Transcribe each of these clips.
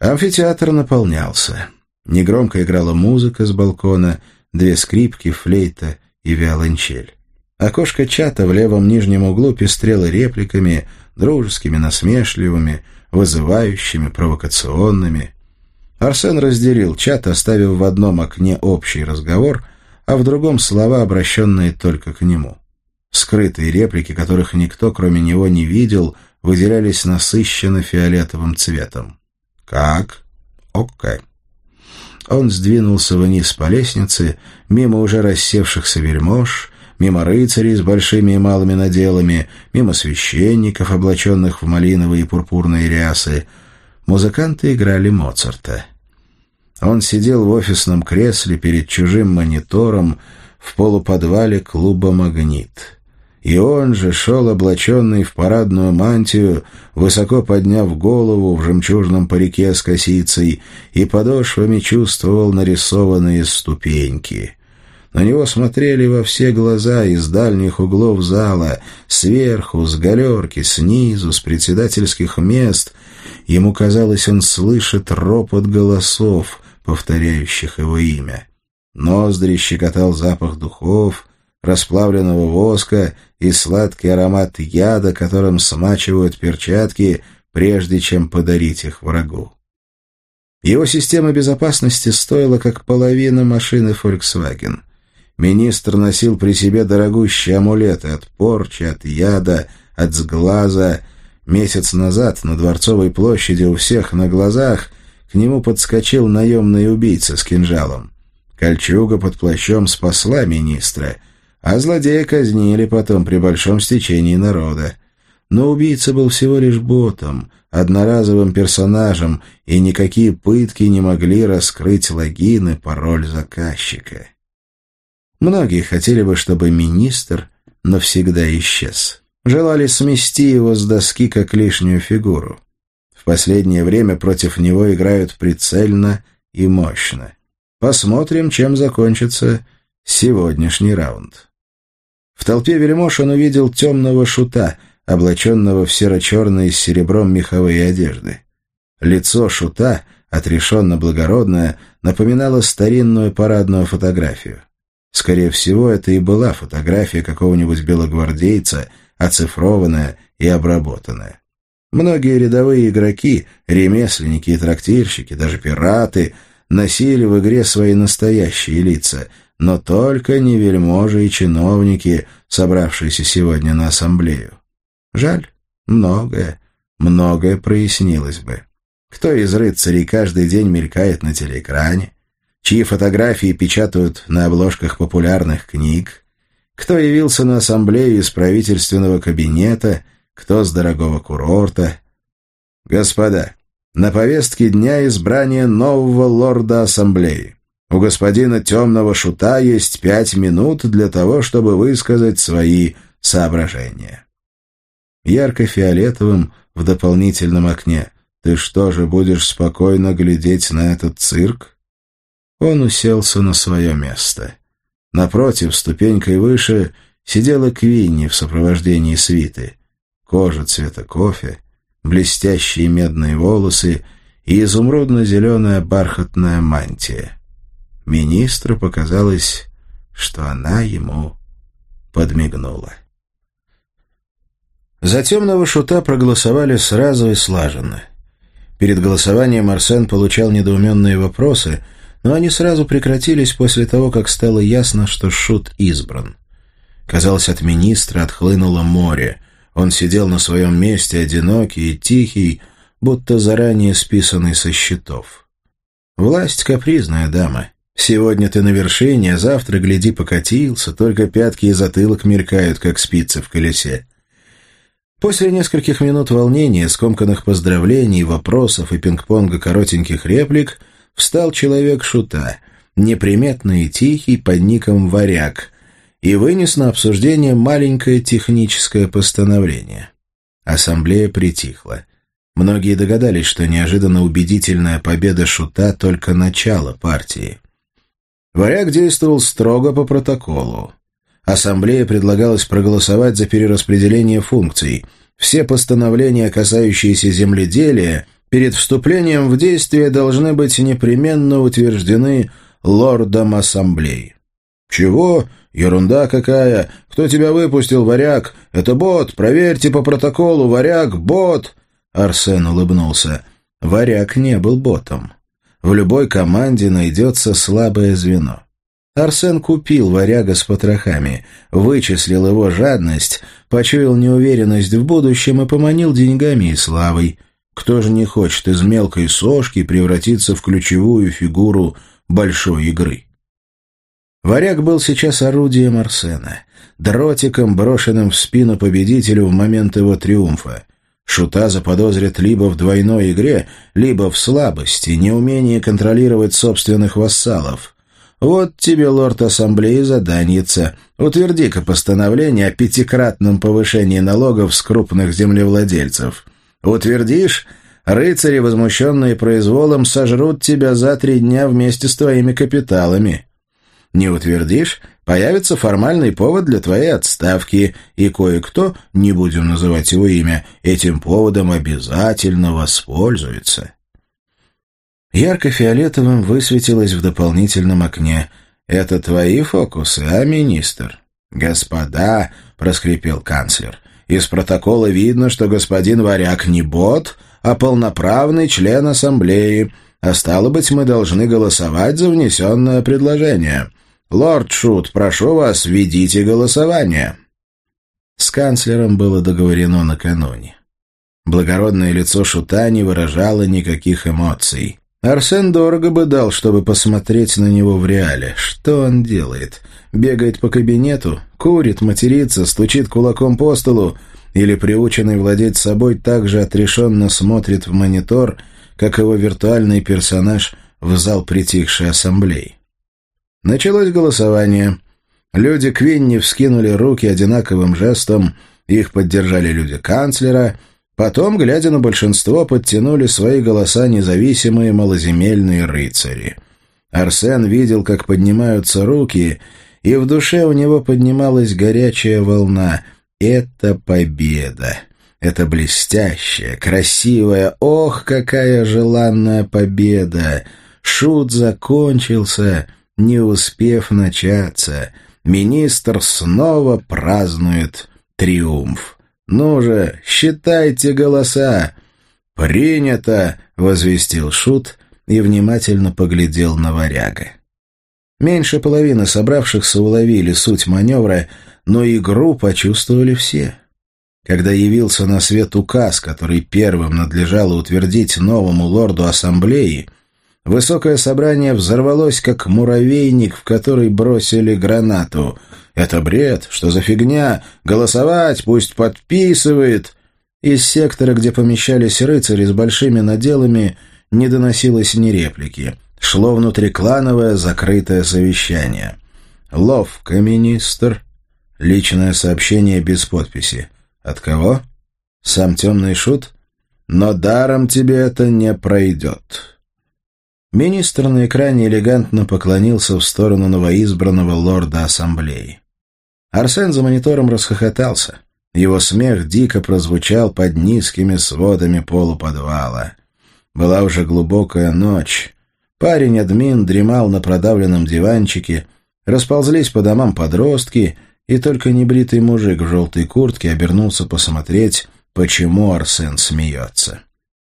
Амфитеатр наполнялся. Негромко играла музыка с балкона, две скрипки, флейта и виолончель. Окошко чата в левом нижнем углу пестрело репликами, дружескими, насмешливыми, вызывающими, провокационными. Арсен разделил чат, оставив в одном окне общий разговор, а в другом слова, обращенные только к нему. Скрытые реплики, которых никто, кроме него, не видел, выделялись насыщенно фиолетовым цветом. «Как?» «Окей». Он сдвинулся вниз по лестнице, мимо уже рассевшихся вельмож, мимо рыцарей с большими и малыми наделами, мимо священников, облаченных в малиновые и пурпурные рясы. Музыканты играли Моцарта. Он сидел в офисном кресле перед чужим монитором в полуподвале клуба «Магнит». И он же шел облаченный в парадную мантию, высоко подняв голову в жемчужном парике с косицей, и подошвами чувствовал нарисованные ступеньки. На него смотрели во все глаза из дальних углов зала, сверху, с галерки, снизу, с председательских мест. Ему казалось, он слышит ропот голосов, повторяющих его имя. Ноздри щекотал запах духов, расплавленного воска и сладкий аромат яда, которым смачивают перчатки, прежде чем подарить их врагу. Его система безопасности стоила как половина машины Volkswagen. Министр носил при себе дорогущие амулеты от порчи, от яда, от сглаза. Месяц назад на Дворцовой площади у всех на глазах к нему подскочил наемный убийца с кинжалом. Кольчуга под плащом спасла министра, а злодея казнили потом при большом стечении народа. Но убийца был всего лишь ботом, одноразовым персонажем, и никакие пытки не могли раскрыть логин и пароль заказчика. Многие хотели бы, чтобы министр навсегда исчез. Желали смести его с доски как лишнюю фигуру. В последнее время против него играют прицельно и мощно. Посмотрим, чем закончится сегодняшний раунд. В толпе вельмож он увидел темного шута, облаченного в серо-черные с серебром меховые одежды. Лицо шута, отрешенно благородное, напоминало старинную парадную фотографию. Скорее всего, это и была фотография какого-нибудь белогвардейца, оцифрованная и обработанная. Многие рядовые игроки, ремесленники и трактирщики, даже пираты, носили в игре свои настоящие лица, но только не вельможи и чиновники, собравшиеся сегодня на ассамблею. Жаль, многое, многое прояснилось бы. Кто из рыцарей каждый день мелькает на телеэкране? чьи фотографии печатают на обложках популярных книг, кто явился на ассамблею из правительственного кабинета, кто с дорогого курорта. Господа, на повестке дня избрание нового лорда ассамблеи. У господина темного шута есть пять минут для того, чтобы высказать свои соображения. Ярко-фиолетовым в дополнительном окне. Ты что же будешь спокойно глядеть на этот цирк? Он уселся на свое место. Напротив, ступенькой выше, сидела Квинни в сопровождении свиты. Кожа цвета кофе, блестящие медные волосы и изумрудно-зеленая бархатная мантия. Министру показалось, что она ему подмигнула. За темного шута проголосовали сразу и слаженно. Перед голосованием Арсен получал недоуменные вопросы — но они сразу прекратились после того, как стало ясно, что Шут избран. Казалось, от министра отхлынуло море. Он сидел на своем месте, одинокий и тихий, будто заранее списанный со счетов. Власть — капризная дама. Сегодня ты на вершине, а завтра, гляди, покатился, только пятки и затылок мелькают, как спицы в колесе. После нескольких минут волнения, скомканных поздравлений, вопросов и пинг-понга коротеньких реплик — встал человек шута, неприметный и тихий, под ником «Варяг», и вынес на обсуждение маленькое техническое постановление. Ассамблея притихла. Многие догадались, что неожиданно убедительная победа шута — только начало партии. Варяг действовал строго по протоколу. Ассамблее предлагалось проголосовать за перераспределение функций. Все постановления, касающиеся земледелия, перед вступлением в действие должны быть непременно утверждены лордом ассамблеи. «Чего? Ерунда какая! Кто тебя выпустил, варяг? Это бот! Проверьте по протоколу, варяг, бот!» Арсен улыбнулся. Варяг не был ботом. В любой команде найдется слабое звено. Арсен купил варяга с потрохами, вычислил его жадность, почуял неуверенность в будущем и поманил деньгами и славой. Кто же не хочет из мелкой сошки превратиться в ключевую фигуру большой игры? Варяг был сейчас орудием Арсена, дротиком, брошенным в спину победителю в момент его триумфа. Шута заподозрят либо в двойной игре, либо в слабости, неумении контролировать собственных вассалов. Вот тебе, лорд ассамблеи, заданьица. Утверди-ка постановление о пятикратном повышении налогов с крупных землевладельцев. Утвердишь, рыцари, возмущенные произволом, сожрут тебя за три дня вместе с твоими капиталами. Не утвердишь, появится формальный повод для твоей отставки, и кое-кто, не будем называть его имя, этим поводом обязательно воспользуется. Ярко-фиолетовым высветилось в дополнительном окне. «Это твои фокусы, а, министр?» «Господа», — проскрипел канцлер, — «из протокола видно, что господин Варяг не бот, а полноправный член ассамблеи, а стало быть, мы должны голосовать за внесенное предложение. «Лорд Шут, прошу вас, ведите голосование». С канцлером было договорено накануне. Благородное лицо Шута не выражало никаких эмоций. Арсен дорого бы дал, чтобы посмотреть на него в реале. Что он делает? Бегает по кабинету, курит, матерится, стучит кулаком по столу или, приученный владеть собой, так же отрешенно смотрит в монитор, как его виртуальный персонаж в зал притихшей ассамблеи. Началось голосование. Люди Квинни вскинули руки одинаковым жестом, их поддержали люди канцлера, потом, глядя на большинство, подтянули свои голоса независимые малоземельные рыцари. Арсен видел, как поднимаются руки, и в душе у него поднималась горячая волна. Это победа! Это блестящая, красивая, ох, какая желанная победа! Шут закончился — не успев начаться, министр снова празднует триумф. «Ну же, считайте голоса!» «Принято!» — возвестил Шут и внимательно поглядел на варяга. Меньше половины собравшихся уловили суть маневра, но игру почувствовали все. Когда явился на свет указ, который первым надлежало утвердить новому лорду ассамблеи, Высокое собрание взорвалось, как муравейник, в который бросили гранату. «Это бред! Что за фигня? Голосовать! Пусть подписывает!» Из сектора, где помещались рыцари с большими наделами, не доносилось ни реплики. Шло внутриклановое закрытое совещание. «Ловко, министр!» Личное сообщение без подписи. «От кого?» «Сам темный шут?» «Но даром тебе это не пройдет». Министр на экране элегантно поклонился в сторону новоизбранного лорда ассамблеи. Арсен за монитором расхохотался. Его смех дико прозвучал под низкими сводами полуподвала. Была уже глубокая ночь. Парень-админ дремал на продавленном диванчике, расползлись по домам подростки, и только небритый мужик в желтой куртке обернулся посмотреть, почему Арсен смеется.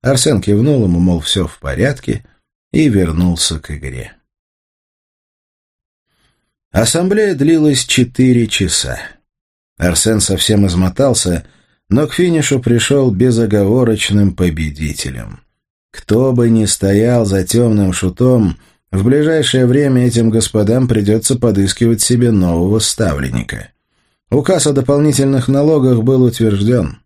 Арсен кивнул ему, мол, все в порядке, и вернулся к игре. Ассамблея длилась четыре часа. Арсен совсем измотался, но к финишу пришел безоговорочным победителем. Кто бы ни стоял за темным шутом, в ближайшее время этим господам придется подыскивать себе нового ставленника. Указ о дополнительных налогах был утвержден.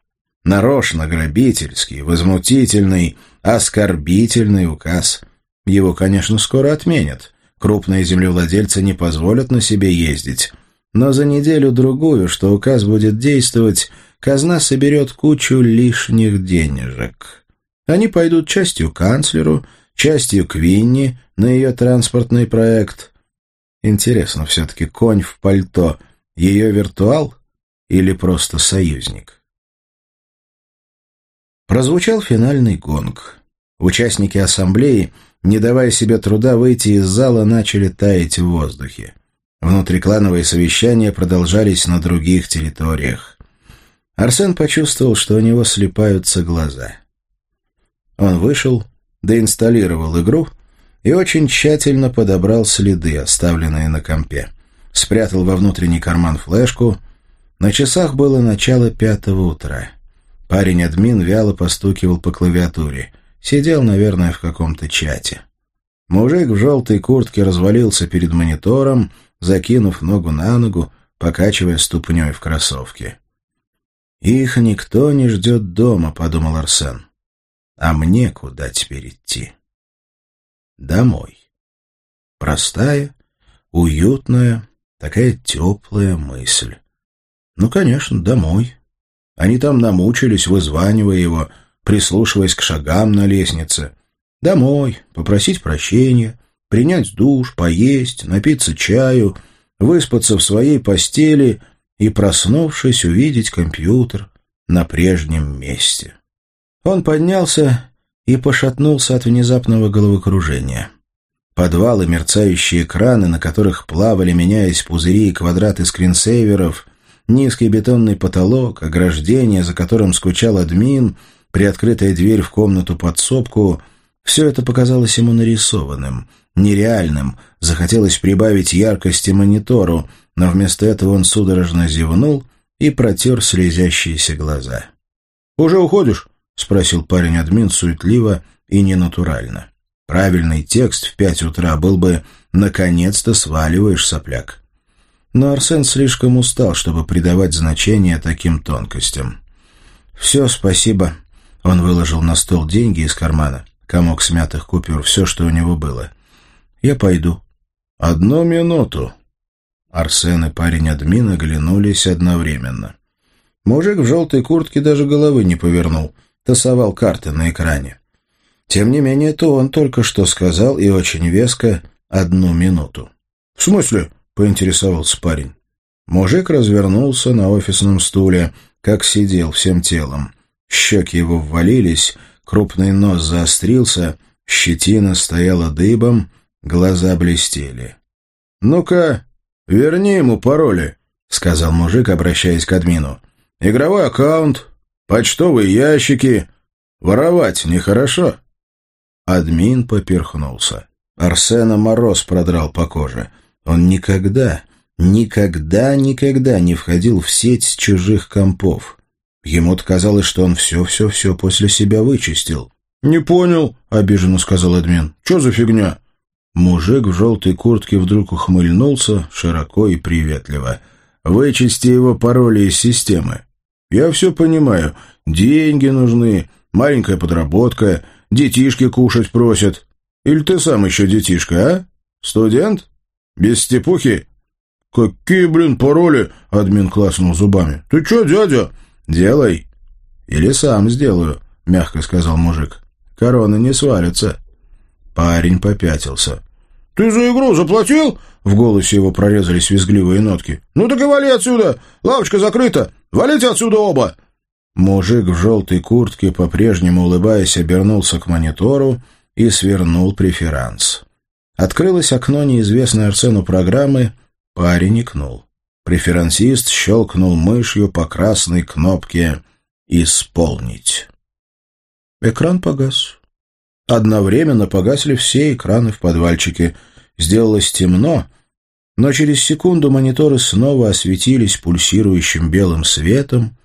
Нарочно грабительский, возмутительный, оскорбительный указ — его, конечно, скоро отменят. Крупные землевладельцы не позволят на себе ездить. Но за неделю-другую, что указ будет действовать, казна соберет кучу лишних денежек. Они пойдут частью канцлеру, частью Квинни на ее транспортный проект. Интересно все-таки, конь в пальто — ее виртуал или просто союзник? Прозвучал финальный гонг. Участники ассамблеи, не давая себе труда выйти из зала, начали таять в воздухе. Внутриклановые совещания продолжались на других территориях. Арсен почувствовал, что у него слепаются глаза. Он вышел, доинсталлировал игру и очень тщательно подобрал следы, оставленные на компе. Спрятал во внутренний карман флешку. На часах было начало пятого утра. Парень-админ вяло постукивал по клавиатуре. Сидел, наверное, в каком-то чате. Мужик в желтой куртке развалился перед монитором, закинув ногу на ногу, покачивая ступней в кроссовке. «Их никто не ждет дома», — подумал Арсен. «А мне куда теперь идти?» «Домой». Простая, уютная, такая теплая мысль. Ну, конечно, домой. Они там намучились, вызванивая его, прислушиваясь к шагам на лестнице. Домой, попросить прощения, принять душ, поесть, напиться чаю, выспаться в своей постели и, проснувшись, увидеть компьютер на прежнем месте. Он поднялся и пошатнулся от внезапного головокружения. Подвалы, мерцающие экраны, на которых плавали, меняясь пузыри и квадраты скринсейверов, низкий бетонный потолок, ограждение, за которым скучал админ, приоткрытая дверь в комнату подсобку — все это показалось ему нарисованным, нереальным, захотелось прибавить яркости монитору, но вместо этого он судорожно зевнул и протер слезящиеся глаза. «Уже уходишь?» — спросил парень-админ суетливо и ненатурально. Правильный текст в пять утра был бы «наконец-то сваливаешь, сопляк». Но Арсен слишком устал, чтобы придавать значение таким тонкостям. «Все, спасибо». Он выложил на стол деньги из кармана комок смятых купюр, все, что у него было. «Я пойду». «Одну минуту». Арсен и парень-админ оглянулись одновременно. Мужик в желтой куртке даже головы не повернул, тасовал карты на экране. Тем не менее, то он только что сказал, и очень веско, одну минуту. «В смысле?» — поинтересовался парень. Мужик развернулся на офисном стуле, как сидел всем телом. Щеки его ввалились, Крупный нос заострился, щетина стояла дыбом, глаза блестели. «Ну-ка, верни ему пароли», — сказал мужик, обращаясь к админу. «Игровой аккаунт, почтовые ящики. Воровать нехорошо». Админ поперхнулся. Арсена мороз продрал по коже. Он никогда, никогда, никогда не входил в сеть чужих компов. Ему-то казалось, что он все-все-все после себя вычистил. «Не понял», — обиженно сказал админ. «Че за фигня?» Мужик в желтой куртке вдруг ухмыльнулся, широко и приветливо. «Вычисти его пароли из системы. Я все понимаю. Деньги нужны, маленькая подработка, детишки кушать просят. Или ты сам еще детишка, а? Студент? Без степухи?» «Какие, блин, пароли?» — админ класснул зубами. «Ты че, дядя?» «Делай». «Или сам сделаю», — мягко сказал мужик. «Короны не свалятся». Парень попятился. «Ты за игру заплатил?» В голосе его прорезались визгливые нотки. «Ну так и вали отсюда! Лавочка закрыта! Валите отсюда оба!» Мужик в желтой куртке, по-прежнему улыбаясь, обернулся к монитору и свернул преферанс. Открылось окно неизвестной Арсену программы, парень икнул. Преферансист щелкнул мышью по красной кнопке «Исполнить». Экран погас. Одновременно погасли все экраны в подвальчике. Сделалось темно, но через секунду мониторы снова осветились пульсирующим белым светом,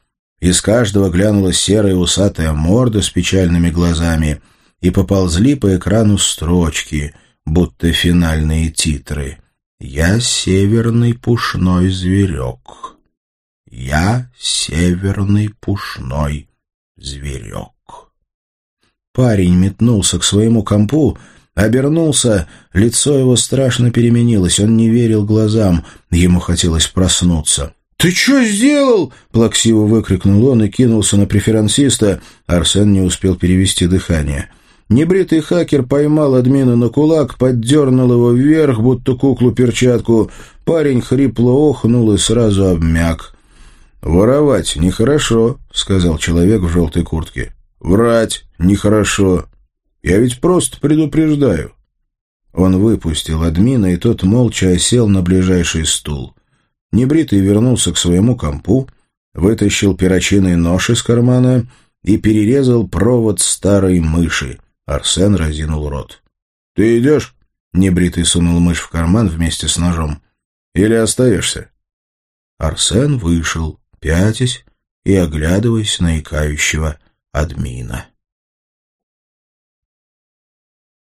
из каждого глянула серая усатая морда с печальными глазами, и поползли по экрану строчки, будто финальные титры — я северный пушной зверек. Я северный пушной зверек. Парень метнулся к своему компу, обернулся, лицо его страшно переменилось, он не верил глазам, ему хотелось проснуться. «Ты что сделал?» — плаксиво выкрикнул он и кинулся на преферансиста. Арсен не успел перевести дыхание. Небритый хакер поймал админа на кулак, поддернул его вверх, будто куклу-перчатку. Парень хрипло охнул и сразу обмяк. «Воровать нехорошо», — сказал человек в желтой куртке. «Врать нехорошо». Я ведь просто предупреждаю». Он выпустил админа, и тот молча осел на ближайший стул. Небритый вернулся к своему компу, вытащил перочинный нож из кармана и перерезал провод старой мыши. Арсен разинул рот. «Ты идешь?» Небритый сунул мышь в карман вместе с ножом. «Или остаешься?» Арсен вышел, пятясь и оглядываясь на икающего админа.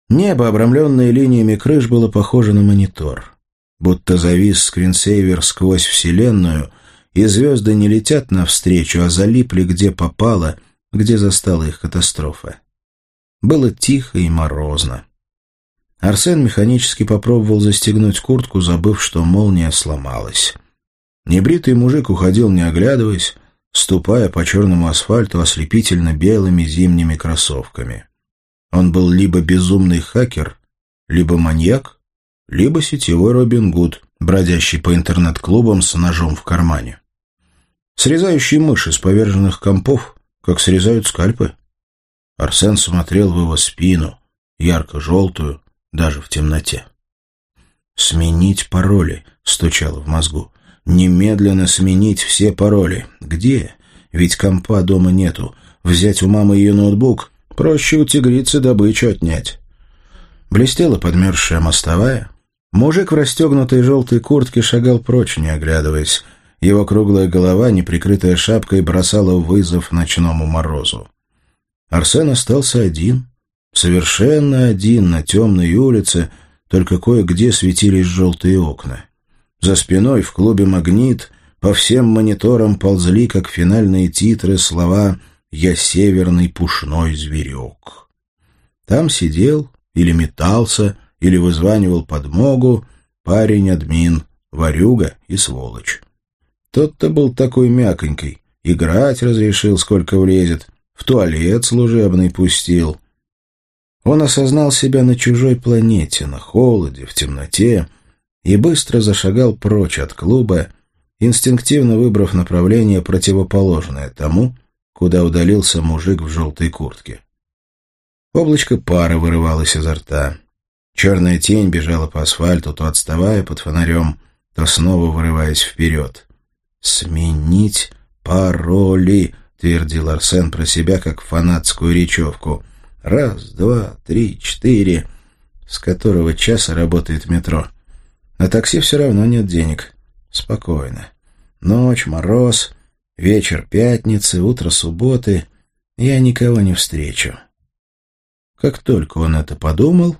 Небо, обрамленное линиями крыш, было похоже на монитор. Будто завис скринсейвер сквозь Вселенную, и звезды не летят навстречу, а залипли где попало, где застала их катастрофа. Было тихо и морозно. Арсен механически попробовал застегнуть куртку, забыв, что молния сломалась. Небритый мужик уходил, не оглядываясь, ступая по черному асфальту ослепительно белыми зимними кроссовками. Он был либо безумный хакер, либо маньяк, либо сетевой Робин Гуд, бродящий по интернет-клубам с ножом в кармане. Срезающий мыши с поверженных компов, как срезают скальпы. Арсен смотрел в его спину, ярко-желтую, даже в темноте. «Сменить пароли», — стучало в мозгу. «Немедленно сменить все пароли. Где? Ведь компа дома нету. Взять у мамы ее ноутбук Проще у тигрицы добычу отнять. Блестела подмерзшая мостовая. Мужик в расстегнутой желтой куртке шагал прочь, не оглядываясь. Его круглая голова, неприкрытая шапкой, бросала вызов ночному морозу. Арсен остался один, совершенно один на темной улице, только кое-где светились желтые окна. За спиной в клубе «Магнит» по всем мониторам ползли, как финальные титры, слова я северный пушной зверек. Там сидел или метался, или вызванивал подмогу парень-админ, варюга и сволочь. Тот-то был такой мяконький, играть разрешил, сколько влезет, в туалет служебный пустил. Он осознал себя на чужой планете, на холоде, в темноте, и быстро зашагал прочь от клуба, инстинктивно выбрав направление, противоположное тому, куда удалился мужик в желтой куртке. Облачко пара вырывалось изо рта. Черная тень бежала по асфальту, то отставая под фонарем, то снова вырываясь вперед. «Сменить пароли!» — твердил Арсен про себя, как фанатскую речевку. «Раз, два, три, четыре!» С которого часа работает метро. На такси все равно нет денег. Спокойно. Ночь, мороз, Вечер пятницы, утро субботы. Я никого не встречу. Как только он это подумал,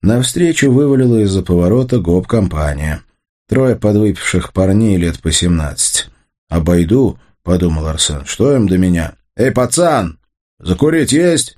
навстречу вывалила из-за поворота гоп-компания. Трое подвыпивших парней лет по семнадцать. «Обойду», — подумал Арсен, — «что им до меня?» «Эй, пацан, закурить есть?»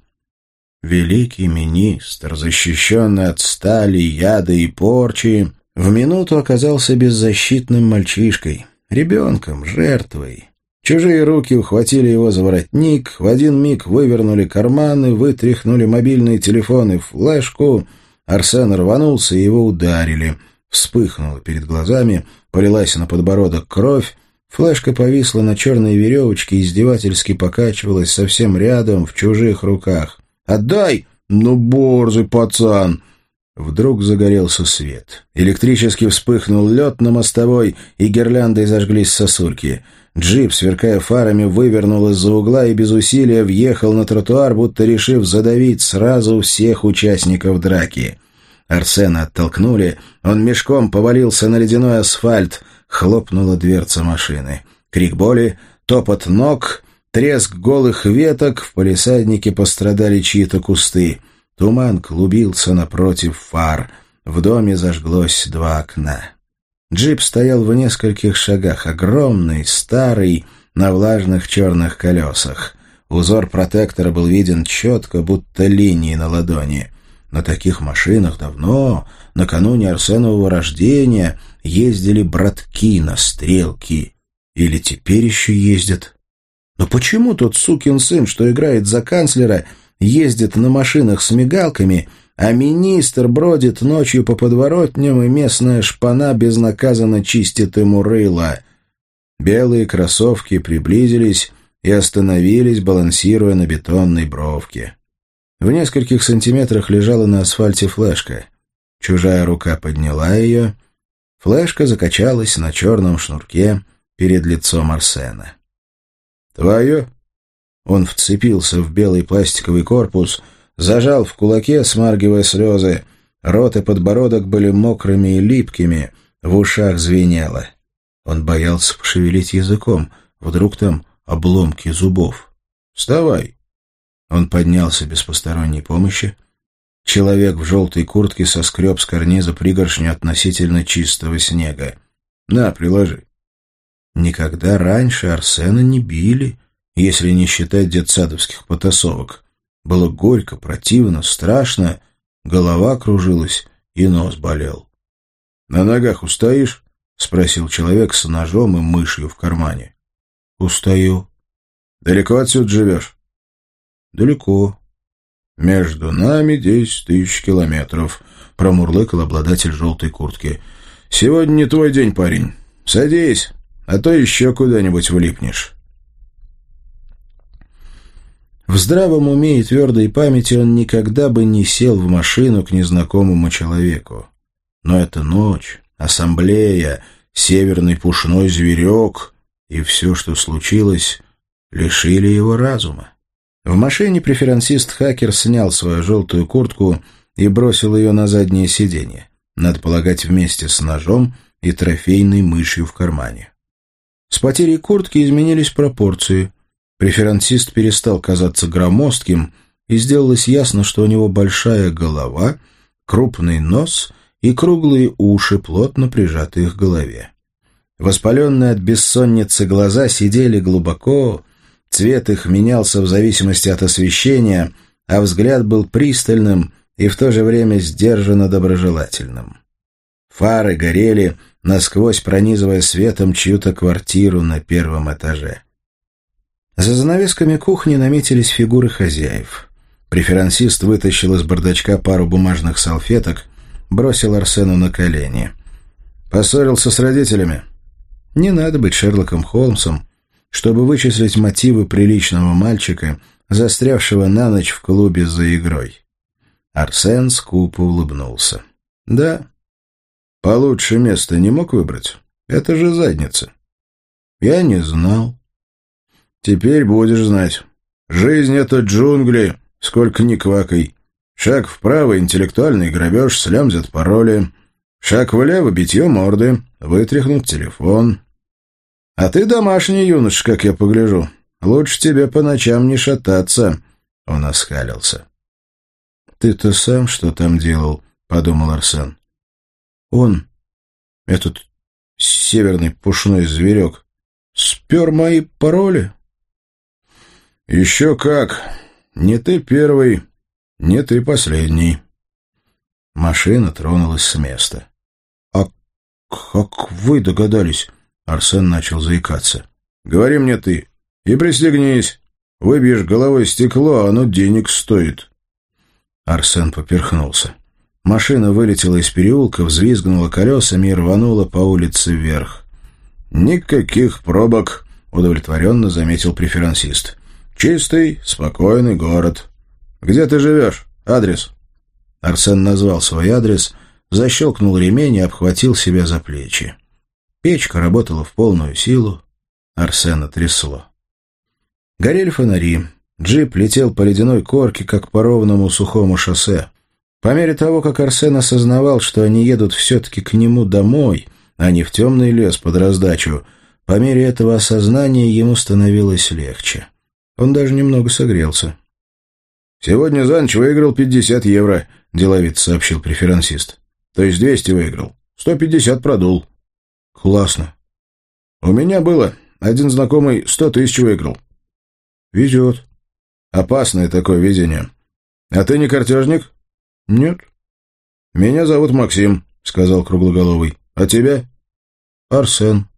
Великий министр, защищенный от стали, яда и порчи, в минуту оказался беззащитным мальчишкой, ребенком, жертвой. Чужие руки ухватили его за воротник, в один миг вывернули карманы, вытряхнули мобильные телефоны, флешку. Арсен рванулся, и его ударили. Вспыхнуло перед глазами, полилась на подбородок кровь. Флешка повисла на черной веревочке, издевательски покачивалась совсем рядом, в чужих руках. «Отдай!» «Ну, борзый пацан!» Вдруг загорелся свет. Электрически вспыхнул лед на мостовой, и гирляндой зажглись сосульки — Джип, сверкая фарами, вывернул из-за угла и без усилия въехал на тротуар, будто решив задавить сразу всех участников драки. Арсена оттолкнули, он мешком повалился на ледяной асфальт, хлопнула дверца машины. Крик боли, топот ног, треск голых веток, в полисаднике пострадали чьи-то кусты. Туман клубился напротив фар, в доме зажглось два окна. Джип стоял в нескольких шагах, огромный, старый, на влажных черных колесах. Узор протектора был виден четко, будто линии на ладони. На таких машинах давно, накануне Арсенового рождения, ездили братки на стрелки. Или теперь еще ездят. Но почему тот сукин сын, что играет за канцлера, ездит на машинах с мигалками — а министр бродит ночью по подворотням, и местная шпана безнаказанно чистит ему рыло. Белые кроссовки приблизились и остановились, балансируя на бетонной бровке. В нескольких сантиметрах лежала на асфальте флешка. Чужая рука подняла ее. Флешка закачалась на черном шнурке перед лицом Арсена. «Твое?» Он вцепился в белый пластиковый корпус, зажал в кулаке, смаргивая слезы. Рот и подбородок были мокрыми и липкими, в ушах звенело. Он боялся пошевелить языком, вдруг там обломки зубов. «Вставай!» Он поднялся без посторонней помощи. Человек в желтой куртке соскреб с карниза пригоршню относительно чистого снега. «На, приложи». Никогда раньше Арсена не били, если не считать детсадовских потасовок. Было горько, противно, страшно, голова кружилась и нос болел. «На ногах устоишь?» — спросил человек с ножом и мышью в кармане. «Устаю». «Далеко отсюда живешь?» «Далеко». «Между нами десять тысяч километров», — промурлыкал обладатель желтой куртки. «Сегодня не твой день, парень. Садись, а то еще куда-нибудь влипнешь». В здравом уме и твердой памяти он никогда бы не сел в машину к незнакомому человеку. Но это ночь, ассамблея, северный пушной зверек и все, что случилось, лишили его разума. В машине преферансист-хакер снял свою желтую куртку и бросил ее на заднее сиденье, надо полагать, вместе с ножом и трофейной мышью в кармане. С потерей куртки изменились пропорции. Преферансист перестал казаться громоздким, и сделалось ясно, что у него большая голова, крупный нос и круглые уши, плотно прижатые к голове. Воспаленные от бессонницы глаза сидели глубоко, Цвет их менялся в зависимости от освещения, а взгляд был пристальным и в то же время сдержанно доброжелательным. Фары горели, насквозь пронизывая светом чью-то квартиру на первом этаже. За занавесками кухни наметились фигуры хозяев. Преферансист вытащил из бардачка пару бумажных салфеток, бросил Арсену на колени. «Поссорился с родителями?» «Не надо быть Шерлоком Холмсом», чтобы вычислить мотивы приличного мальчика, застрявшего на ночь в клубе за игрой. Арсен скупо улыбнулся. «Да. Получше место не мог выбрать? Это же задница». «Я не знал». «Теперь будешь знать. Жизнь — это джунгли, сколько ни квакай. Шаг вправо — интеллектуальный грабеж, слямзят пароли. Шаг влево — битье морды, вытряхнут телефон, а ты домашний юнош, как я погляжу. Лучше тебе по ночам не шататься. Он оскалился. Ты-то сам что там делал? Подумал Арсен. Он, этот северный пушной зверек, спер мои пароли? Еще как. Не ты первый, не ты последний. Машина тронулась с места. «А как вы догадались?» Арсен начал заикаться. «Говори мне ты. И пристегнись. Выбьешь головой стекло, а оно денег стоит». Арсен поперхнулся. Машина вылетела из переулка, взвизгнула колесами и рванула по улице вверх. «Никаких пробок», — удовлетворенно заметил преферансист. «Чистый, спокойный город. Где ты живешь? Адрес?» Арсен назвал свой адрес, защелкнул ремень и обхватил себя за плечи. Печка работала в полную силу. Арсена трясло. Горели фонари. Джип летел по ледяной корке, как по ровному сухому шоссе. По мере того, как Арсен осознавал, что они едут все-таки к нему домой, а не в темный лес под раздачу, по мере этого осознания ему становилось легче. Он даже немного согрелся. «Сегодня за ночь выиграл 50 евро», — деловито сообщил преферансист. «То есть 200 выиграл. 150 продул». Классно. У меня было. Один знакомый сто тысяч выиграл. Везет. Опасное такое везение. А ты не картежник? Нет. Меня зовут Максим, сказал Круглоголовый. А тебя? Арсен.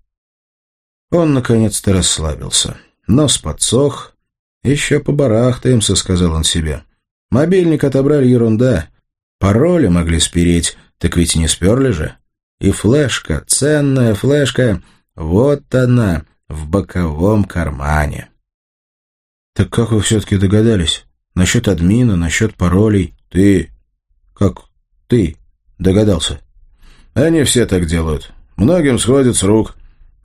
Он наконец-то расслабился. Нос подсох. Еще побарахтаемся, сказал он себе. Мобильник отобрали ерунда. Пароли могли спереть, так ведь не сперли же. И флешка, ценная флешка, вот она, в боковом кармане. «Так как вы все-таки догадались?» Насчет админа, насчет паролей. Ты... Как ты догадался? Они все так делают. Многим сходит с рук.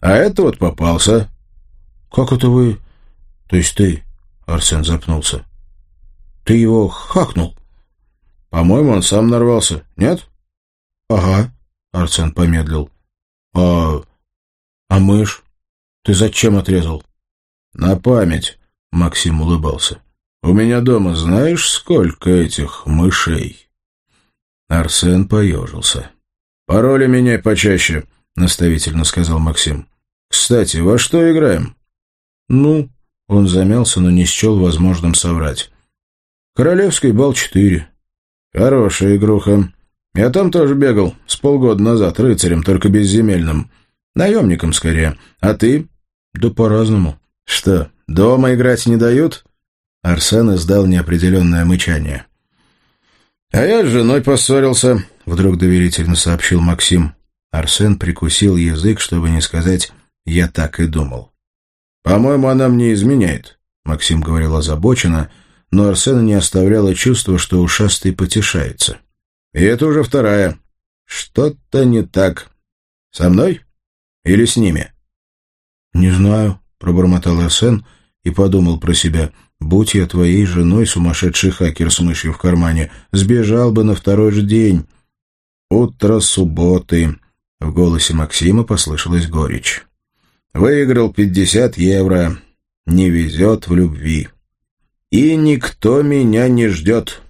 А это вот попался. Как это вы... То есть ты... Арсен запнулся. Ты его хакнул? По-моему, он сам нарвался. Нет? Ага. Арсен помедлил. А... А мышь? Ты зачем отрезал? На память. Максим улыбался. У меня дома знаешь, сколько этих мышей? Арсен поежился. «Пароли меняй почаще», — наставительно сказал Максим. «Кстати, во что играем?» «Ну...» — он замялся, но не счел возможным соврать. «Королевский бал четыре». «Хорошая игруха. Я там тоже бегал, с полгода назад, рыцарем, только безземельным. Наемником, скорее. А ты?» «Да по-разному». «Что, дома играть не дают?» Арсен издал неопределенное мычание. «А я с женой поссорился», — вдруг доверительно сообщил Максим. Арсен прикусил язык, чтобы не сказать «я так и думал». «По-моему, она мне изменяет», — Максим говорил озабоченно, но Арсена не оставляло чувство, что ушастый потешается. «И это уже вторая. Что-то не так. Со мной? Или с ними?» «Не знаю», — пробормотал Арсен и подумал про себя — Будь я твоей женой, сумасшедший хакер с мышью в кармане, сбежал бы на второй же день. Утро субботы. В голосе Максима послышалась горечь. Выиграл пятьдесят евро. Не везет в любви. И никто меня не ждет.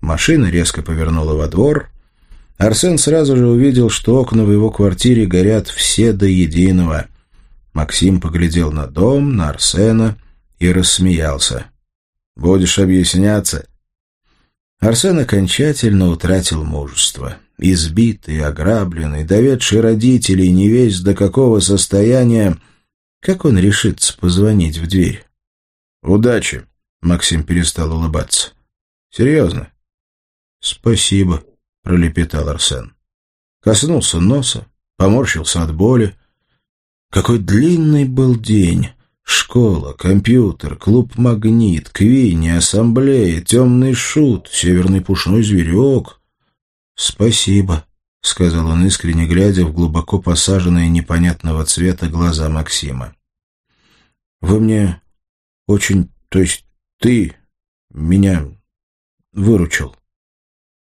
Машина резко повернула во двор. Арсен сразу же увидел, что окна в его квартире горят все до единого. Максим поглядел на дом, на Арсена и рассмеялся. «Будешь объясняться?» Арсен окончательно утратил мужество. Избитый, ограбленный, доведший родителей, не весь до какого состояния, как он решится позвонить в дверь? «Удачи!» — Максим перестал улыбаться. «Серьезно?» «Спасибо», — пролепетал Арсен. Коснулся носа, поморщился от боли. Какой длинный был день! Школа, компьютер, клуб «Магнит», Квинни, ассамблея, темный шут, северный пушной зверек. «Спасибо», — сказал он искренне, глядя в глубоко посаженные непонятного цвета глаза Максима. «Вы мне очень... То есть ты меня выручил».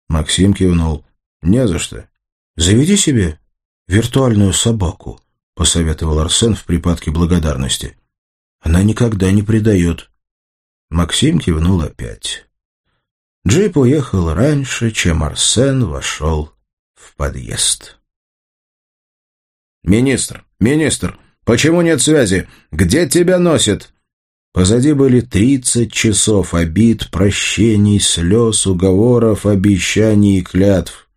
Максим кивнул. «Не за что. Заведи себе виртуальную собаку», — посоветовал Арсен в припадке благодарности. Она никогда не предает. Максим кивнул опять. Джип уехал раньше, чем Арсен вошел в подъезд. «Министр! Министр! Почему нет связи? Где тебя носит?» Позади были тридцать часов обид, прощений, слез, уговоров, обещаний и клятв.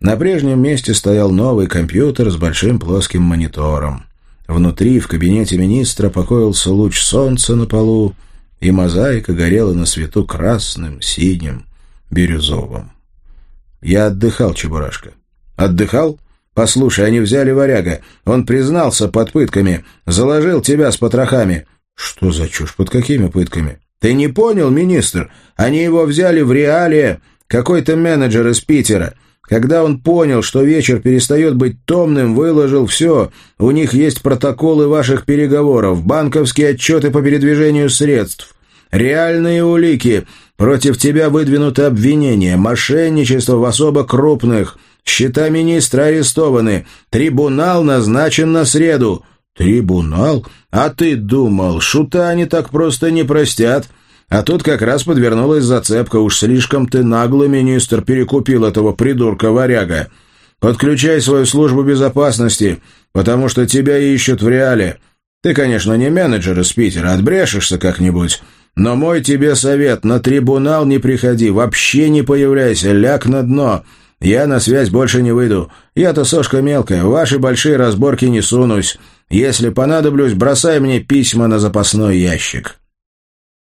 На прежнем месте стоял новый компьютер с большим плоским монитором. Внутри, в кабинете министра, покоился луч солнца на полу, и мозаика горела на свету красным, синим, бирюзовым. Я отдыхал, Чебурашка. Отдыхал? Послушай, они взяли варяга. Он признался под пытками, заложил тебя с потрохами. Что за чушь? Под какими пытками? Ты не понял, министр? Они его взяли в реале. Какой-то менеджер из Питера. Когда он понял, что вечер перестает быть томным, выложил все. У них есть протоколы ваших переговоров, банковские отчеты по передвижению средств, реальные улики. Против тебя выдвинуты обвинения, мошенничество в особо крупных. Счета министра арестованы. Трибунал назначен на среду. Трибунал? А ты думал, шута они так просто не простят?» А тут как раз подвернулась зацепка. Уж слишком ты нагло, министр, перекупил этого придурка-варяга. Подключай свою службу безопасности, потому что тебя ищут в реале. Ты, конечно, не менеджер из Питера, отбрешешься как-нибудь. Но мой тебе совет, на трибунал не приходи, вообще не появляйся, ляг на дно. Я на связь больше не выйду. Я-то сошка мелкая, в ваши большие разборки не сунусь. Если понадоблюсь, бросай мне письма на запасной ящик».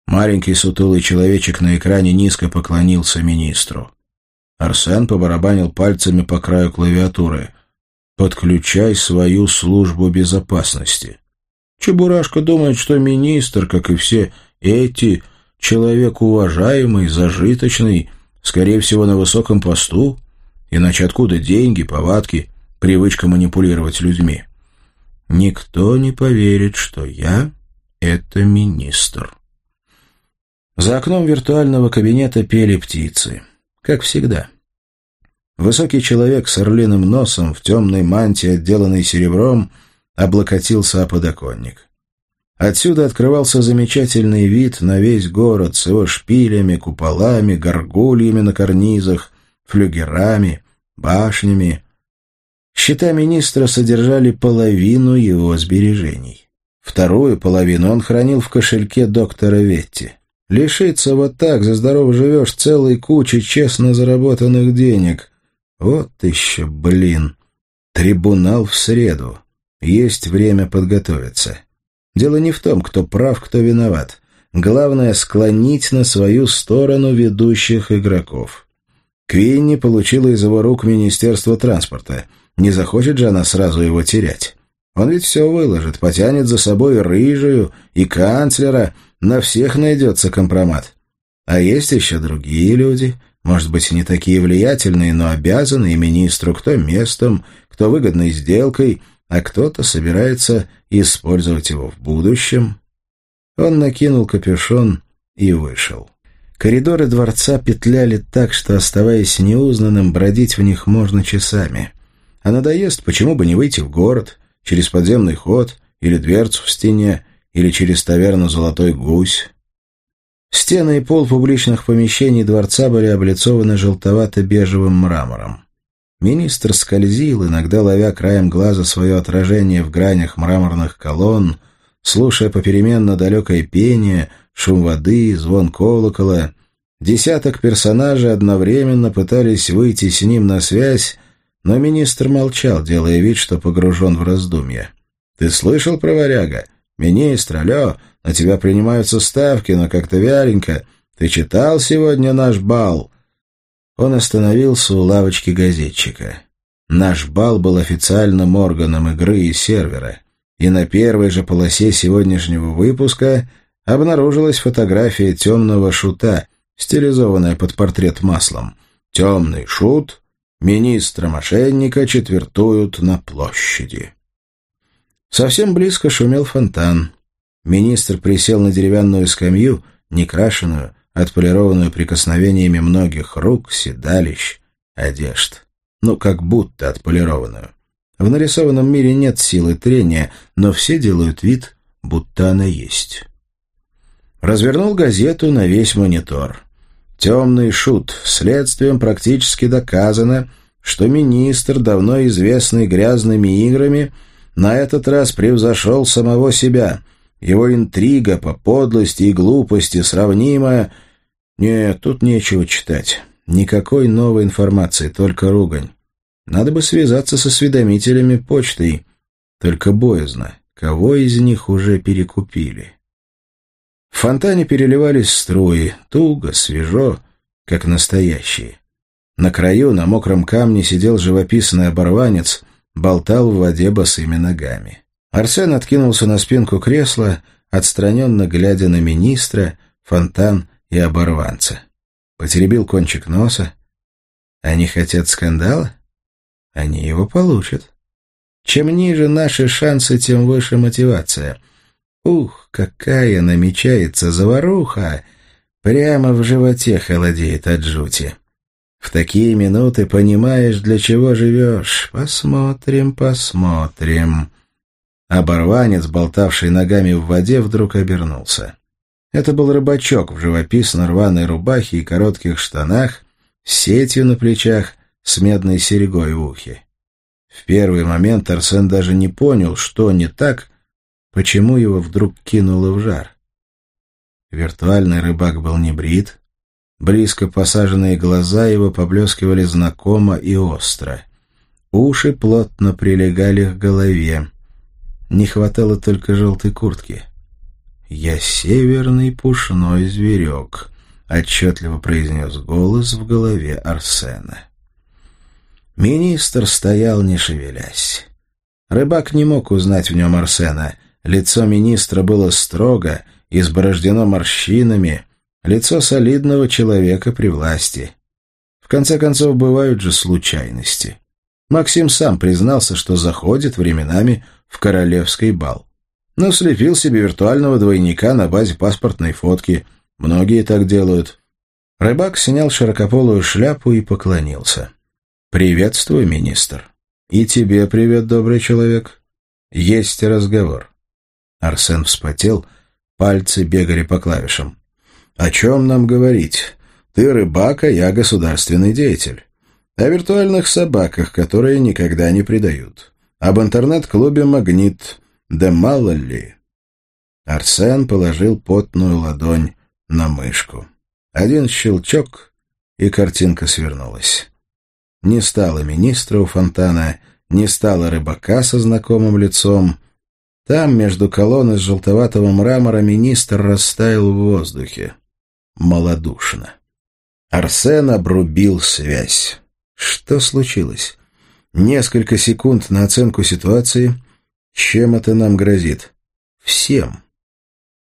Маленький сутулый человечек на экране низко поклонился министру. Арсен побарабанил пальцами по краю клавиатуры. «Подключай свою службу безопасности». Чебурашка думает, что министр, как и все эти, Человек уважаемый, зажиточный, скорее всего, на высоком посту. Иначе откуда деньги, повадки, привычка манипулировать людьми? Никто не поверит, что я — это министр. За окном виртуального кабинета пели птицы. Как всегда. Высокий человек с орлиным носом в темной мантии, отделанной серебром, облокотился о подоконник. Отсюда открывался замечательный вид на весь город с его шпилями, куполами, горгульями на карнизах, флюгерами, башнями. Счета министра содержали половину его сбережений. Вторую половину он хранил в кошельке доктора Ветти. Лишиться вот так, за здорово живешь, целой кучи честно заработанных денег. Вот еще, блин. Трибунал в среду. Есть время подготовиться. Дело не в том, кто прав, кто виноват. Главное — склонить на свою сторону ведущих игроков. Квинни получила из его рук Министерство транспорта. Не захочет же она сразу его терять. Он ведь все выложит, потянет за собой рыжую и канцлера, на всех найдется компромат. А есть еще другие люди, может быть, не такие влиятельные, но обязанные министру кто местом, кто выгодной сделкой, а кто-то собирается использовать его в будущем. Он накинул капюшон и вышел. Коридоры дворца петляли так, что, оставаясь неузнанным, бродить в них можно часами. А надоест, почему бы не выйти в город, через подземный ход или дверцу в стене, или через таверну «Золотой гусь». Стены и пол публичных помещений дворца были облицованы желтовато-бежевым мрамором. Министр скользил, иногда ловя краем глаза свое отражение в гранях мраморных колонн, слушая попеременно далекое пение, шум воды, звон колокола. Десяток персонажей одновременно пытались выйти с ним на связь, но министр молчал, делая вид, что погружен в раздумья. «Ты слышал про варяга? Министр, алло, на тебя принимаются ставки, но как-то вяленько. Ты читал сегодня наш бал?» Он остановился у лавочки газетчика. Наш бал был официальным органом игры и сервера, и на первой же полосе сегодняшнего выпуска обнаружилась фотография темного шута, стилизованная под портрет маслом. «Темный шут Министра-мошенника четвертуют на площади. Совсем близко шумел фонтан. Министр присел на деревянную скамью, некрашенную, отполированную прикосновениями многих рук, седалищ, одежд. Ну, как будто отполированную. В нарисованном мире нет силы трения, но все делают вид, будто она есть. Развернул газету на весь монитор. Темный шут. Следствием практически доказано, что министр, давно известный грязными играми, на этот раз превзошел самого себя. Его интрига по подлости и глупости сравнимая... Нет, тут нечего читать. Никакой новой информации, только ругань. Надо бы связаться со осведомителями почтой. Только боязно, кого из них уже перекупили. В фонтане переливались струи, туго, свежо, как настоящие. На краю, на мокром камне, сидел живописный оборванец, болтал в воде босыми ногами. Арсен откинулся на спинку кресла, отстраненно глядя на министра, фонтан и оборванца. Потеребил кончик носа. Они хотят скандала? Они его получат. Чем ниже наши шансы, тем выше мотивация — Ух, какая намечается заваруха! Прямо в животе холодеет от жути. В такие минуты понимаешь, для чего живешь. Посмотрим, посмотрим. Оборванец, болтавший ногами в воде, вдруг обернулся. Это был рыбачок в живописно рваной рубахе и коротких штанах, с сетью на плечах, с медной серьгой в ухе. В первый момент Арсен даже не понял, что не так, Почему его вдруг кинуло в жар? Виртуальный рыбак был не брит. Близко посаженные глаза его поблескивали знакомо и остро. Уши плотно прилегали к голове. Не хватало только желтой куртки. «Я северный пушной зверек», — отчетливо произнес голос в голове Арсена. Министр стоял, не шевелясь. Рыбак не мог узнать в нем Арсена — Лицо министра было строго, изборождено морщинами, Лицо солидного человека при власти. В конце концов, бывают же случайности. Максим сам признался, что заходит временами в королевский бал. Но слепил себе виртуального двойника на базе паспортной фотки. Многие так делают. Рыбак снял широкополую шляпу и поклонился. «Приветствую, министр». «И тебе привет, добрый человек. Есть разговор». Арсен вспотел, пальцы бегали по клавишам. «О чем нам говорить? Ты рыбак, а я государственный деятель. О виртуальных собаках, которые никогда не предают. Об интернет-клубе «Магнит». Да мало ли». Арсен положил потную ладонь на мышку. Один щелчок, и картинка свернулась. Не стало министра у фонтана, не стало рыбака со знакомым лицом. Там, между колонн из желтоватого мрамора, министр растаял в воздухе. Молодушно. Арсен обрубил связь. Что случилось? Несколько секунд на оценку ситуации. Чем это нам грозит? Всем.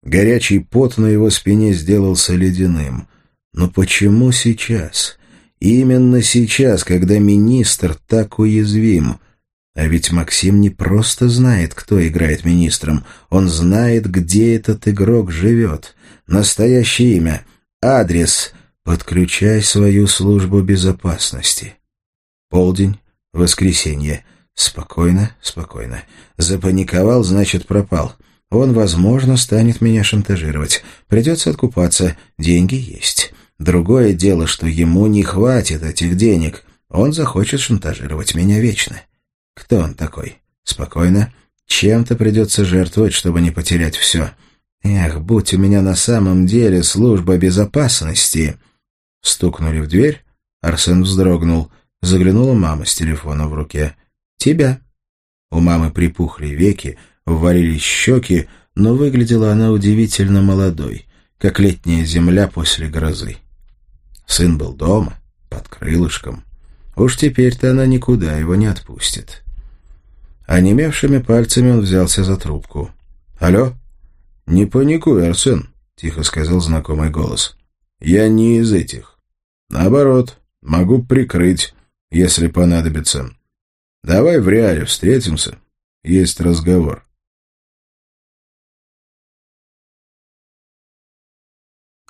Горячий пот на его спине сделался ледяным. Но почему сейчас? Именно сейчас, когда министр так уязвим. А ведь Максим не просто знает, кто играет министром. Он знает, где этот игрок живет. Настоящее имя, адрес. Подключай свою службу безопасности. Полдень, воскресенье. Спокойно, спокойно. Запаниковал, значит, пропал. Он, возможно, станет меня шантажировать. Придется откупаться. Деньги есть. Другое дело, что ему не хватит этих денег. Он захочет шантажировать меня вечно. Кто он такой? Спокойно. Чем-то придется жертвовать, чтобы не потерять все. Эх, будь у меня на самом деле служба безопасности. Стукнули в дверь. Арсен вздрогнул. Заглянула мама с телефона в руке. «Тебя». У мамы припухли веки, ввалились щеки, но выглядела она удивительно молодой, как летняя земля после грозы. Сын был дома, под крылышком. Уж теперь-то она никуда его не отпустит. Онемевшими пальцами он взялся за трубку. «Алло?» «Не паникуй, Арсен», — тихо сказал знакомый голос. «Я не из этих. Наоборот, могу прикрыть, если понадобится. Давай в реале встретимся. Есть разговор».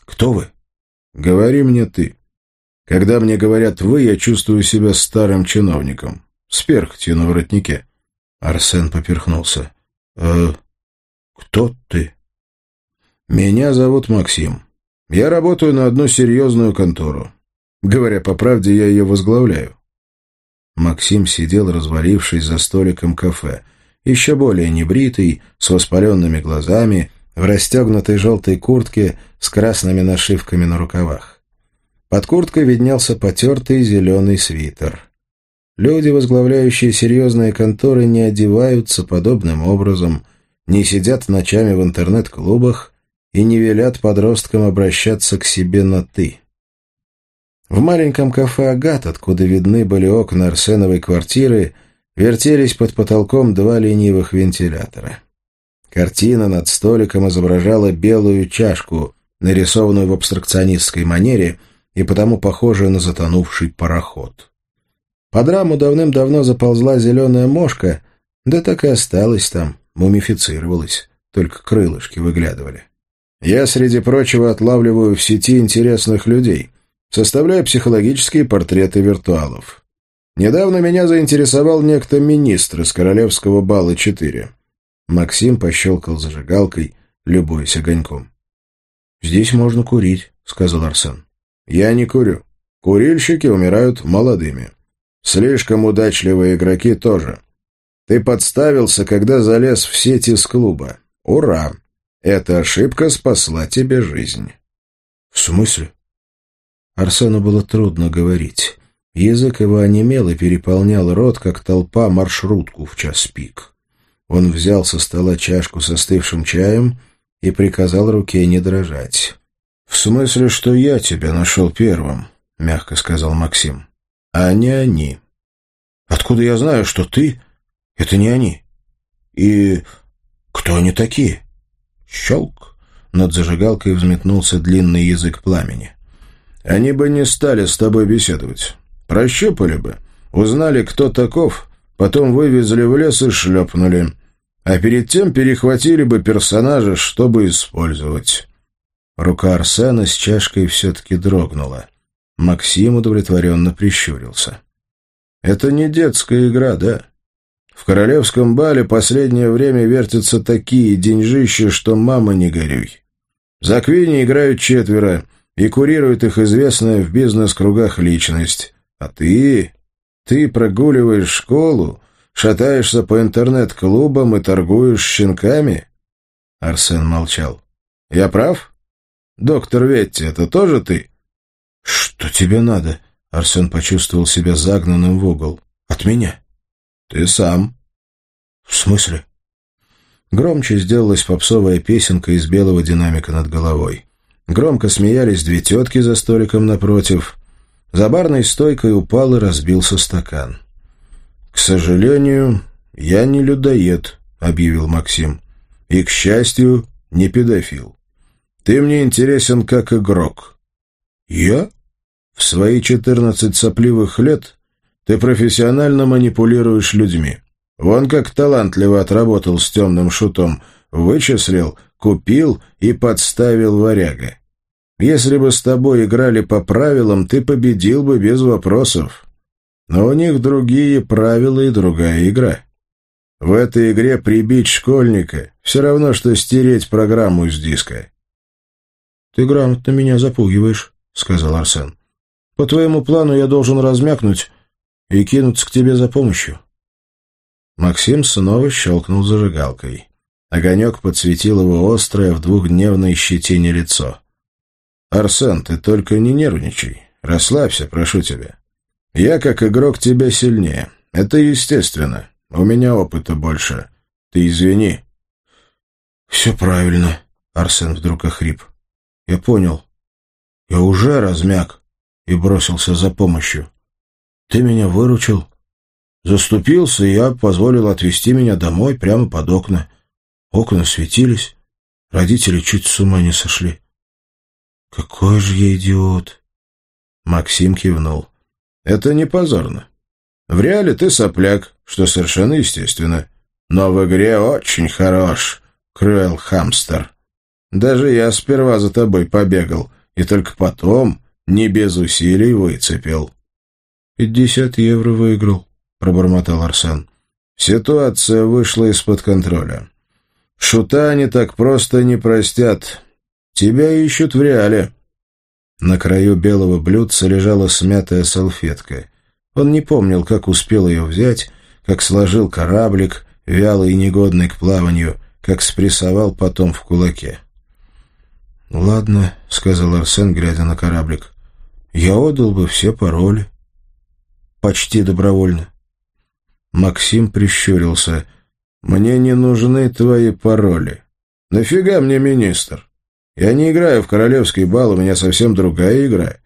«Кто вы?» Говори мне ты. Когда мне говорят «вы», я чувствую себя старым чиновником. С перхотью на воротнике. Арсен поперхнулся. «Э, кто ты?» «Меня зовут Максим. Я работаю на одну серьезную контору. Говоря по правде, я ее возглавляю». Максим сидел, развалившись за столиком кафе, еще более небритый, с воспаленными глазами, в расстегнутой желтой куртке с красными нашивками на рукавах. Под курткой виднелся потертый зеленый свитер. Люди, возглавляющие серьезные конторы, не одеваются подобным образом, не сидят ночами в интернет-клубах и не велят подросткам обращаться к себе на «ты». В маленьком кафе «Агат», откуда видны были окна Арсеновой квартиры, вертелись под потолком два ленивых вентилятора. Картина над столиком изображала белую чашку, нарисованную в абстракционистской манере и потому похожую на затонувший пароход. Под раму давным-давно заползла зеленая мошка, да так и осталась там, мумифицировалась, только крылышки выглядывали. Я, среди прочего, отлавливаю в сети интересных людей, составляю психологические портреты виртуалов. Недавно меня заинтересовал некто министр из Королевского бала 4. Максим пощелкал зажигалкой, любуясь огоньком. «Здесь можно курить», — сказал Арсен. «Я не курю. Курильщики умирают молодыми. Слишком удачливые игроки тоже. Ты подставился, когда залез в сеть из клуба. Ура! Эта ошибка спасла тебе жизнь». «В смысле?» Арсену было трудно говорить. Язык его онемел и переполнял рот, как толпа маршрутку в час пик. Он взял со стола чашку с остывшим чаем и приказал руке не дрожать. «В смысле, что я тебя нашел первым», — мягко сказал Максим. «А не они». «Откуда я знаю, что ты — это не они? И кто они такие?» Щелк. над зажигалкой взметнулся длинный язык пламени. «Они бы не стали с тобой беседовать. Прощупали бы, узнали, кто таков, потом вывезли в лес и шлепнули. А перед тем перехватили бы персонажа, чтобы использовать». Рука Арсена с чашкой все-таки дрогнула. Максим удовлетворенно прищурился. «Это не детская игра, да? В королевском бале последнее время вертятся такие деньжища, что мама не горюй. За Квинни играют четверо, и курирует их известная в бизнес-кругах личность. А ты... ты прогуливаешь школу, шатаешься по интернет-клубам и торгуешь щенками?» Арсен молчал. «Я прав? Доктор Ветти, это тоже ты?» «Что тебе надо?» Арсен почувствовал себя загнанным в угол. «От меня?» «Ты сам». «В смысле?» Громче сделалась попсовая песенка из белого динамика над головой. Громко смеялись две тетки за столиком напротив. За барной стойкой упал и разбился стакан. «К сожалению, я не людоед», — объявил Максим. «И, к счастью, не педофил. Ты мне интересен как игрок». «Я?» В свои четырнадцать сопливых лет ты профессионально манипулируешь людьми. Вон как талантливо отработал с темным шутом. Вычислил, купил и подставил варяга. Если бы с тобой играли по правилам, ты победил бы без вопросов. Но у них другие правила и другая игра. В этой игре прибить школьника все равно, что стереть программу с диска. — Ты грамотно меня запугиваешь, — сказал Арсен. По твоему плану я должен размякнуть и кинуться к тебе за помощью. Максим снова щелкнул зажигалкой. Огонек подсветил его острое в двухдневной щетине лицо. «Арсен, ты только не нервничай. Расслабься, прошу тебя. Я, как игрок, тебя сильнее. Это естественно. У меня опыта больше. Ты извини». «Все правильно», — Арсен вдруг охрип. «Я понял. Я уже размяк и бросился за помощью. Ты меня выручил. Заступился, и я позволил отвезти меня домой прямо под окна. Окна светились, родители чуть с ума не сошли. Какой же я идиот! Максим кивнул. Это не позорно. В реале ты сопляк, что совершенно естественно. Но в игре очень хорош, Крюэл Хамстер. Даже я сперва за тобой побегал, и только потом не без усилий выцепил. «Пятьдесят евро выиграл», — пробормотал Арсен. Ситуация вышла из-под контроля. Шута они так просто не простят. Тебя ищут в реале. На краю белого блюдца лежала смятая салфетка. Он не помнил, как успел ее взять, как сложил кораблик, вялый и негодный к плаванию, как спрессовал потом в кулаке. «Ладно», — сказал Арсен, глядя на кораблик я отдал бы все пароли. Почти добровольно. Максим прищурился. «Мне не нужны твои пароли. Нафига мне министр? Я не играю в королевский бал, у меня совсем другая игра.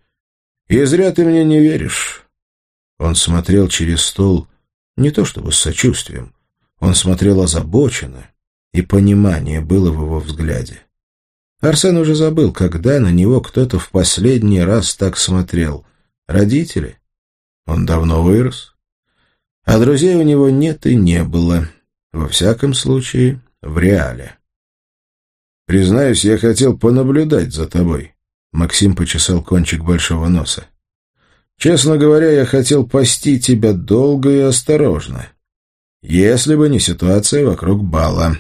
И зря ты мне не веришь». Он смотрел через стол не то чтобы с сочувствием. Он смотрел озабоченно, и понимание было в его взгляде. Арсен уже забыл, когда на него кто-то в последний раз так смотрел. Родители? Он давно вырос. А друзей у него нет и не было. Во всяком случае, в реале. «Признаюсь, я хотел понаблюдать за тобой», — Максим почесал кончик большого носа. «Честно говоря, я хотел пасти тебя долго и осторожно. Если бы не ситуация вокруг бала».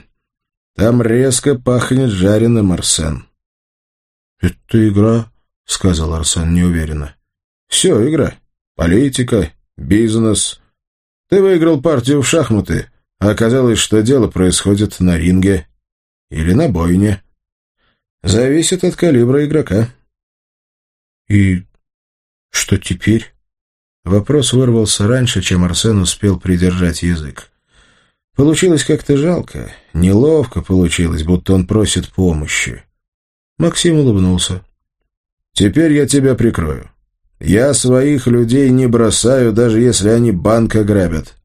Там резко пахнет жареным, Арсен. — Это игра, — сказал Арсен неуверенно. — Все игра. Политика, бизнес. Ты выиграл партию в шахматы, а оказалось, что дело происходит на ринге или на бойне. Зависит от калибра игрока. — И что теперь? Вопрос вырвался раньше, чем Арсен успел придержать язык. Получилось как-то жалко, неловко получилось, будто он просит помощи. Максим улыбнулся. «Теперь я тебя прикрою. Я своих людей не бросаю, даже если они банк ограбят».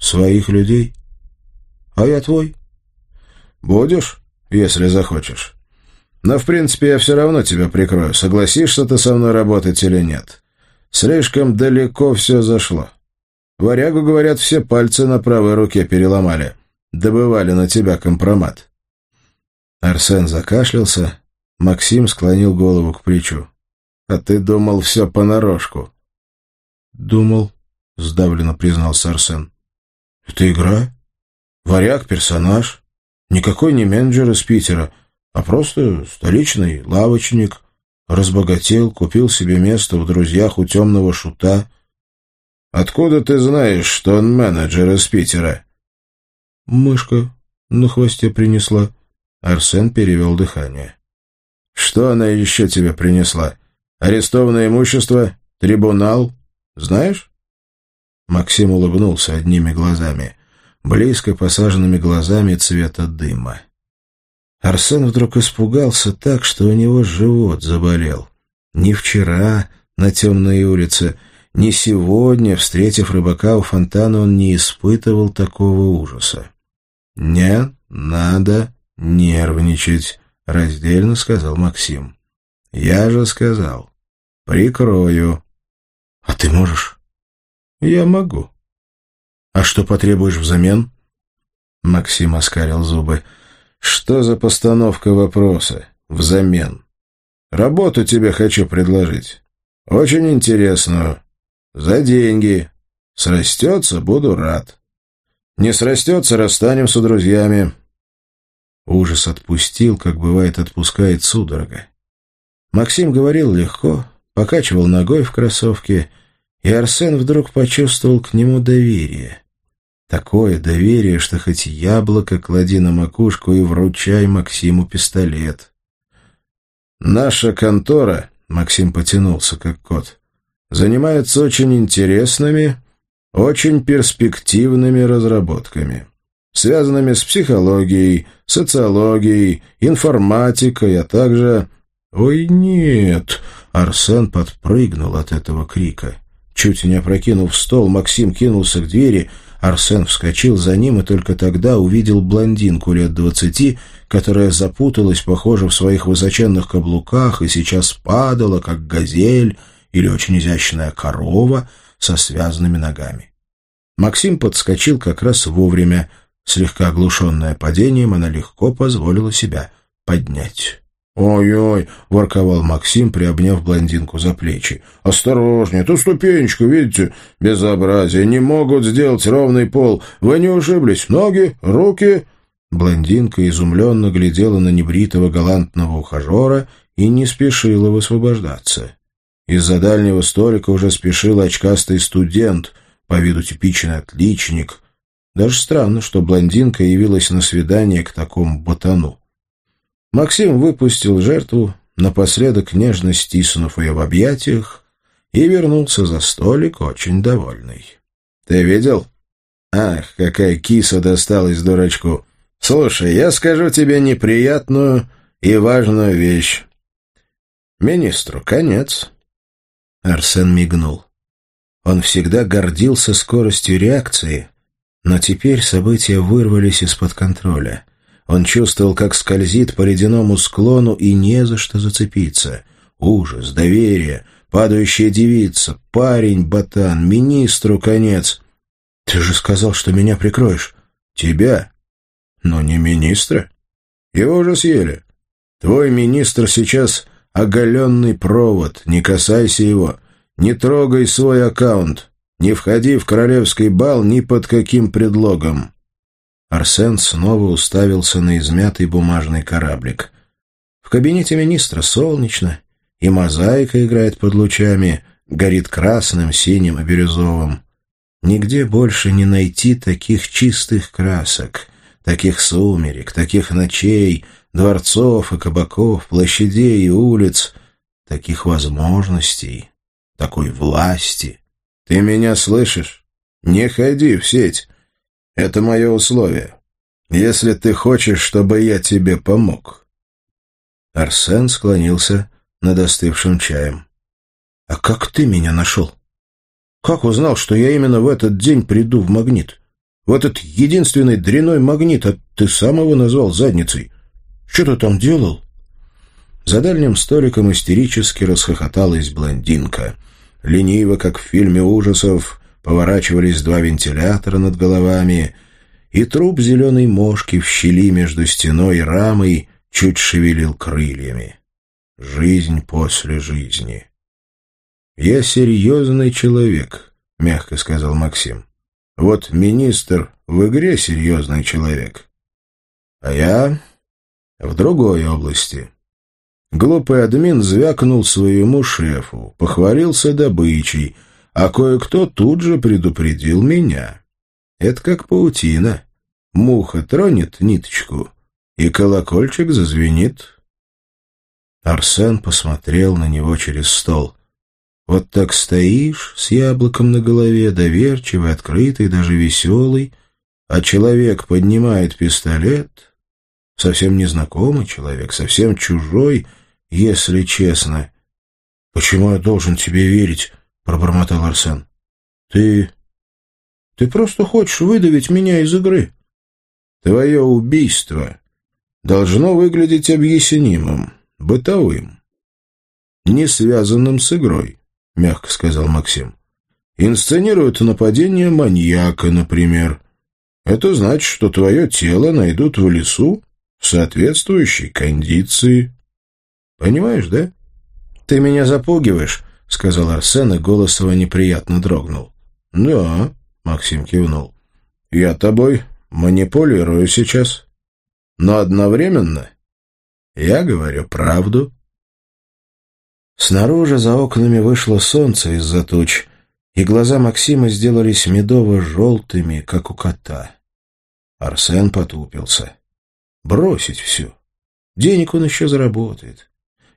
«Своих людей? А я твой?» «Будешь, если захочешь. Но, в принципе, я все равно тебя прикрою. Согласишься ты со мной работать или нет? Слишком далеко все зашло. Варягу, говорят, все пальцы на правой руке переломали. Добывали на тебя компромат. Арсен закашлялся. Максим склонил голову к плечу. «А ты думал все понарошку?» «Думал», — сдавленно признался Арсен. «Это игра. Варяг — персонаж. Никакой не менеджер из Питера, а просто столичный лавочник. Разбогател, купил себе место в друзьях у темного шута. Откуда ты знаешь, что он менеджер из Питера? Мышка на хвосте принесла. Арсен перевел дыхание. Что она еще тебе принесла? Арестованное имущество? Трибунал? Знаешь? Максим улыбнулся одними глазами, близко посаженными глазами цвета дыма. Арсен вдруг испугался так, что у него живот заболел. Ни вчера на темной улице, ни сегодня, встретив рыбака у фонтана, он не испытывал такого ужаса. «Не надо нервничать», — раздельно сказал Максим. «Я же сказал. Прикрою». «А ты можешь?» «Я могу». «А что потребуешь взамен?» Максим оскалил зубы. «Что за постановка вопроса? Взамен. Работу тебе хочу предложить. Очень интересную. За деньги. Срастется, буду рад. Не срастется, расстанемся друзьями. Ужас отпустил, как бывает отпускает судорога. Максим говорил легко, покачивал ногой в кроссовке, и Арсен вдруг почувствовал к нему доверие. Такое доверие, что хоть яблоко клади на макушку и вручай Максиму пистолет. «Наша контора», — Максим потянулся, как кот, занимается очень интересными, очень перспективными разработками, связанными с психологией, социологией, информатикой, а также... «Ой, нет!» — Арсен подпрыгнул от этого крика. Чуть не опрокинув стол, Максим кинулся к двери. Арсен вскочил за ним и только тогда увидел блондинку лет двадцати, которая запуталась, похоже, в своих высоченных каблуках и сейчас падала, как газель, или очень изящная корова со связанными ногами. Максим подскочил как раз вовремя. Слегка оглушенная падением, она легко позволила себя поднять. «Ой-ой!» — ворковал Максим, приобняв блондинку за плечи. «Осторожнее, ту ступенечку, видите? Безобразие! Не могут сделать ровный пол! Вы не ушиблись? Ноги? Руки?» Блондинка изумленно глядела на небритого галантного ухажера и не спешила высвобождаться. Из-за дальнего столика уже спешил очкастый студент, по виду типичный отличник. Даже странно, что блондинка явилась на свидание к такому ботану. Максим выпустил жертву, напоследок нежно стиснув ее в объятиях, и вернулся за столик очень довольный. «Ты видел? Ах, какая киса досталась дурачку! Слушай, я скажу тебе неприятную и важную вещь. Министру конец. Арсен мигнул. Он всегда гордился скоростью реакции, но теперь события вырвались из-под контроля. Он чувствовал, как скользит по ледяному склону и не за что зацепиться. Ужас, доверие, падающая девица, парень, ботан, министру конец. «Ты же сказал, что меня прикроешь». «Тебя?» «Но не министра. Его уже съели. Твой министр сейчас оголенный провод, не касайся его, не трогай свой аккаунт, не входи в королевский бал ни под каким предлогом». Арсен снова уставился на измятый бумажный кораблик. В кабинете министра солнечно, и мозаика играет под лучами, горит красным, синим и бирюзовым. Нигде больше не найти таких чистых красок, таких сумерек, таких ночей, дворцов и кабаков, площадей и улиц, таких возможностей, такой власти. Ты меня слышишь? Не ходи в сеть. Это мое условие. Если ты хочешь, чтобы я тебе помог. Арсен склонился над остывшим чаем. «А как ты меня нашел? Как узнал, что я именно в этот день приду в магнит? В этот единственный дряной магнит, а ты сам его назвал задницей. Что ты там делал?» За дальним столиком истерически расхохоталась блондинка. Лениво, как в фильме ужасов, поворачивались два вентилятора над головами, и труп зеленой мошки в щели между стеной и рамой чуть шевелил крыльями. Жизнь после жизни. «Я серьезный человек», — мягко сказал Максим. «Вот министр в игре серьезный человек, а я в другой области». Глупый админ звякнул своему шефу, похвалился добычей, а кое-кто тут же предупредил меня. Это как паутина. Муха тронет ниточку, и колокольчик зазвенит. Арсен посмотрел на него через стол. Вот так стоишь с яблоком на голове, доверчивый, открытый, даже веселый, а человек поднимает пистолет, совсем незнакомый человек, совсем чужой, если честно. «Почему я должен тебе верить?» — пробормотал Арсен. «Ты... ты просто хочешь выдавить меня из игры. Твое убийство должно выглядеть объяснимым, бытовым, не связанным с игрой», — мягко сказал Максим. «Инсценируют нападение маньяка, например. Это значит, что твое тело найдут в лесу в соответствующей кондиции». Понимаешь, да? Ты меня запугиваешь, — сказал Арсен, и голос его неприятно дрогнул. «Да», — Максим кивнул. «Я тобой манипулирую сейчас. Но одновременно я говорю правду». Снаружи за окнами вышло солнце из-за туч, и глаза Максима сделались медово-желтыми, как у кота. Арсен потупился. «Бросить все. Денег он еще заработает.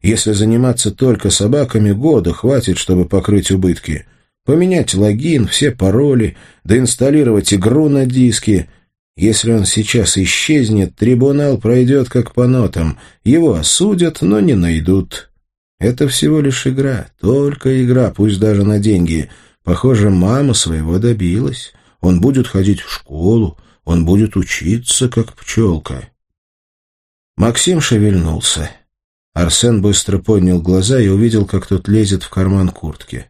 Если заниматься только собаками, года хватит, чтобы покрыть убытки. Поменять логин, все пароли, доинсталлировать игру на диске. Если он сейчас исчезнет, трибунал пройдет как по нотам. Его осудят, но не найдут. Это всего лишь игра, только игра, пусть даже на деньги. Похоже, мама своего добилась. Он будет ходить в школу, он будет учиться, как пчелка. Максим шевельнулся. Арсен быстро поднял глаза и увидел, как тот лезет в карман куртки.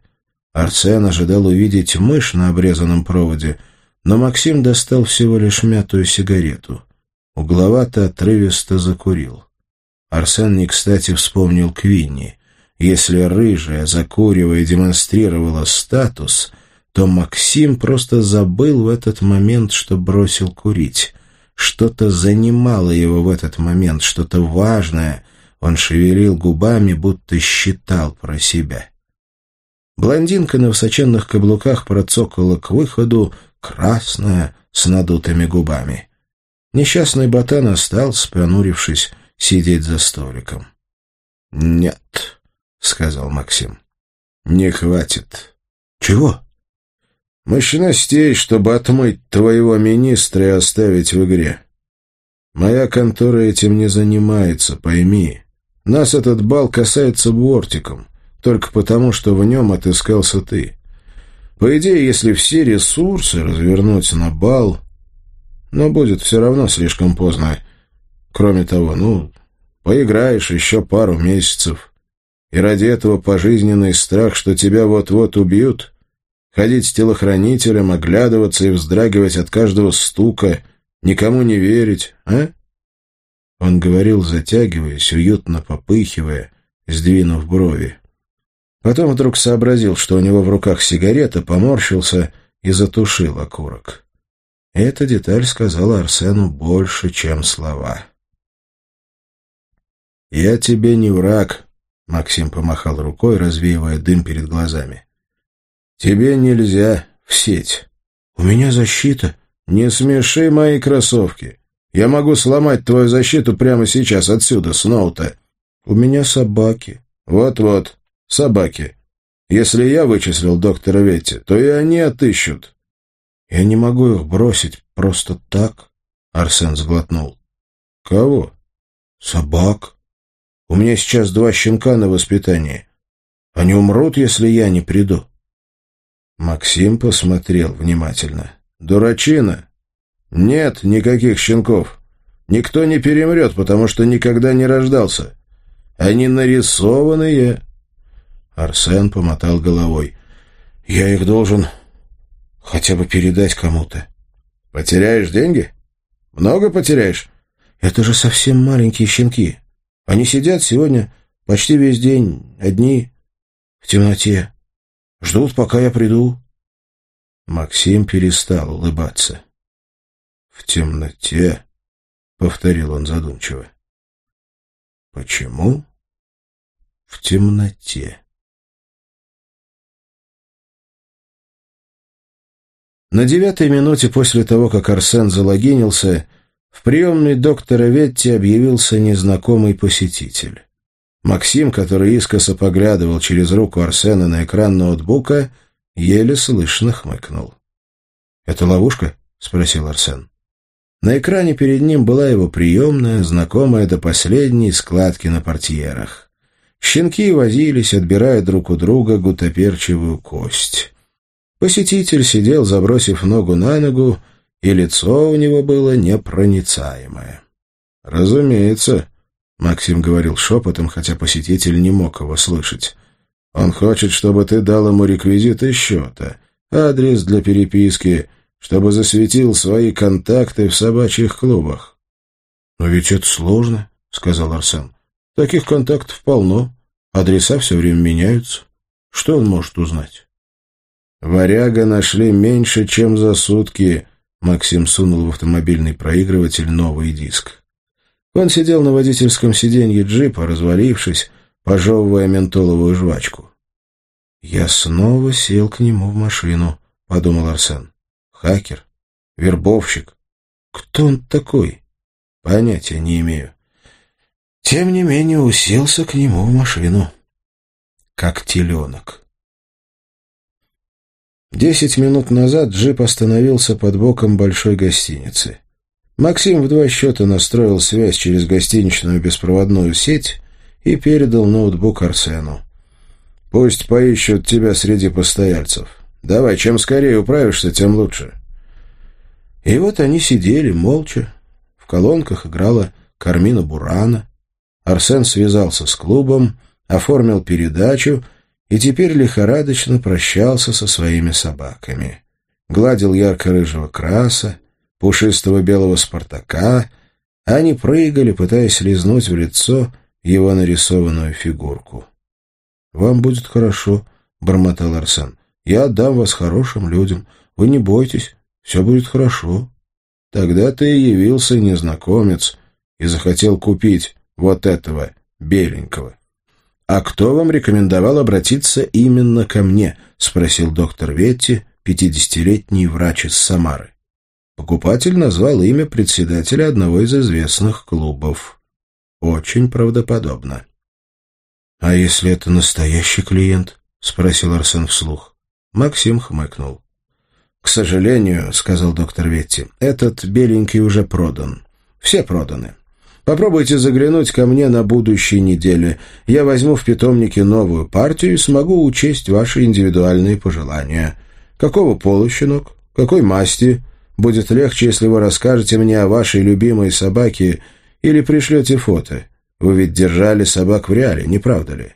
Арсен ожидал увидеть мышь на обрезанном проводе, но Максим достал всего лишь мятую сигарету. Угловато отрывисто закурил. Арсен не кстати вспомнил Квинни. Если рыжая, закуривая, демонстрировала статус, то Максим просто забыл в этот момент, что бросил курить. Что-то занимало его в этот момент, что-то важное — он шевелил губами, будто считал про себя. Блондинка на высоченных каблуках процокала к выходу, красная, с надутыми губами. Несчастный ботан остался, понурившись, сидеть за столиком. — Нет, — сказал Максим, — не хватит. — Чего? — Мощностей, чтобы отмыть твоего министра и оставить в игре. Моя контора этим не занимается, пойми. Нас этот бал касается бортиком, только потому, что в нем отыскался ты. По идее, если все ресурсы развернуть на бал, но будет все равно слишком поздно. Кроме того, ну, поиграешь еще пару месяцев, и ради этого пожизненный страх, что тебя вот-вот убьют, ходить с телохранителем, оглядываться и вздрагивать от каждого стука, никому не верить, а? Он говорил, затягиваясь, уютно попыхивая, сдвинув брови. Потом вдруг сообразил, что у него в руках сигарета, поморщился и затушил окурок. Эта деталь сказала Арсену больше, чем слова. «Я тебе не враг», — Максим помахал рукой, развеивая дым перед глазами. «Тебе нельзя в сеть. У меня защита. Не смеши мои кроссовки. Я могу сломать твою защиту прямо сейчас, отсюда, с ноута. У меня собаки. Вот-вот, собаки. Если я вычислил доктора Ветти, то и они отыщут. Я не могу их бросить просто так, Арсен сглотнул. Кого? Собак. У меня сейчас два щенка на воспитании. Они умрут, если я не приду. Максим посмотрел внимательно. Дурачина. «Нет никаких щенков. Никто не перемрет, потому что никогда не рождался. Они нарисованные. Арсен помотал головой. Я их должен хотя бы передать кому-то. Потеряешь деньги? Много потеряешь? Это же совсем маленькие щенки. Они сидят сегодня почти весь день, одни, в темноте. Ждут, пока я приду. Максим перестал улыбаться. «В темноте», — повторил он задумчиво. «Почему в темноте?» На девятой минуте после того, как Арсен залогинился, в приемной доктора Ветти объявился незнакомый посетитель. Максим, который искоса поглядывал через руку Арсена на экран ноутбука, еле слышно хмыкнул. «Это ловушка?» — спросил Арсен. На экране перед ним была его приемная, знакомая до последней складки на портьерах. Щенки возились, отбирая друг у друга гутоперчивую кость. Посетитель сидел, забросив ногу на ногу, и лицо у него было непроницаемое. «Разумеется», — Максим говорил шепотом, хотя посетитель не мог его слышать. «Он хочет, чтобы ты дал ему реквизиты счета, адрес для переписки, чтобы засветил свои контакты в собачьих клубах». «Но ведь это сложно», — сказал Арсен. «Таких контактов полно, адреса все время меняются. Что он может узнать?» Варяга нашли меньше, чем за сутки. Максим сунул в автомобильный проигрыватель новый диск. Он сидел на водительском сиденье джипа, развалившись, пожевывая ментоловую жвачку. «Я снова сел к нему в машину», — подумал Арсен. «Хакер? Вербовщик? Кто он такой? Понятия не имею. Тем не менее уселся к нему в машину, как теленок». Десять минут назад джип остановился под боком большой гостиницы. Максим в два счета настроил связь через гостиничную беспроводную сеть и передал ноутбук Арсену. «Пусть поищут тебя среди постояльцев. Давай, чем скорее управишься, тем лучше». И вот они сидели молча. В колонках играла Кармина Бурана. Арсен связался с клубом, оформил передачу — и теперь лихорадочно прощался со своими собаками. Гладил ярко-рыжего краса, пушистого белого спартака, они прыгали, пытаясь лизнуть в лицо его нарисованную фигурку. «Вам будет хорошо», — бормотал Арсен. «Я отдам вас хорошим людям. Вы не бойтесь, все будет хорошо». Тогда ты явился незнакомец и захотел купить вот этого беленького. «А кто вам рекомендовал обратиться именно ко мне?» — спросил доктор Ветти, пятидесятилетний врач из Самары. Покупатель назвал имя председателя одного из известных клубов. Очень правдоподобно. «А если это настоящий клиент?» — спросил Арсен вслух. Максим хмыкнул. «К сожалению, — сказал доктор Ветти, — этот беленький уже продан. Все проданы. Попробуйте заглянуть ко мне на будущей неделе. Я возьму в питомнике новую партию и смогу учесть ваши индивидуальные пожелания. Какого пола щенок? Какой масти? Будет легче, если вы расскажете мне о вашей любимой собаке или пришлете фото. Вы ведь держали собак в реале, не правда ли?»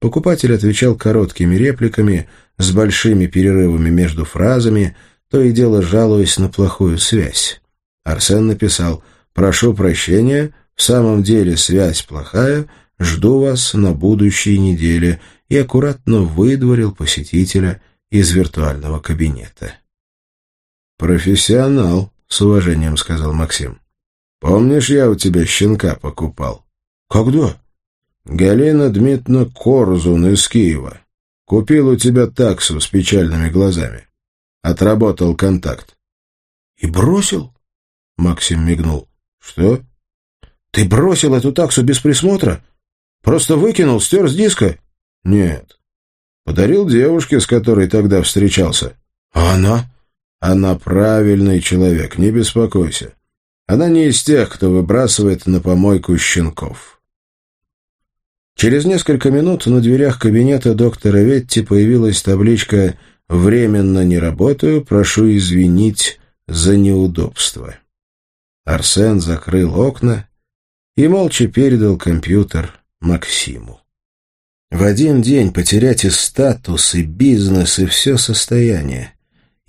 Покупатель отвечал короткими репликами, с большими перерывами между фразами, то и дело жалуясь на плохую связь. Арсен написал Прошу прощения, в самом деле связь плохая, жду вас на будущей неделе» и аккуратно выдворил посетителя из виртуального кабинета. «Профессионал», — с уважением сказал Максим. «Помнишь, я у тебя щенка покупал?» «Когда?» «Галина Дмитриевна Корзун из Киева. Купил у тебя таксу с печальными глазами. Отработал контакт». «И бросил?» — Максим мигнул. «Что?» «Ты бросил эту таксу без присмотра? Просто выкинул, стер с диска?» «Нет. Подарил девушке, с которой тогда встречался». «А она?» «Она правильный человек, не беспокойся. Она не из тех, кто выбрасывает на помойку щенков». Через несколько минут на дверях кабинета доктора Ветти появилась табличка «Временно не работаю, прошу извинить за неудобство». Арсен закрыл окна и молча передал компьютер Максиму. В один день потерять и статус, и бизнес, и все состояние.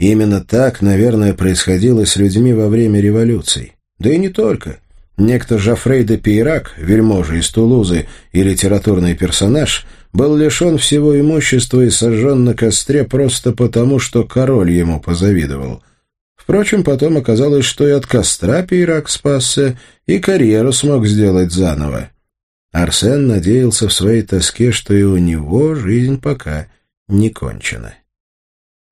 Именно так, наверное, происходило с людьми во время революций. Да и не только. Некто Жофрей де Пейрак, вельможа из Тулузы и литературный персонаж, был лишен всего имущества и сожжен на костре просто потому, что король ему позавидовал. Впрочем, потом оказалось, что и от костра Пейрак спасся, и карьеру смог сделать заново. Арсен надеялся в своей тоске, что и у него жизнь пока не кончена.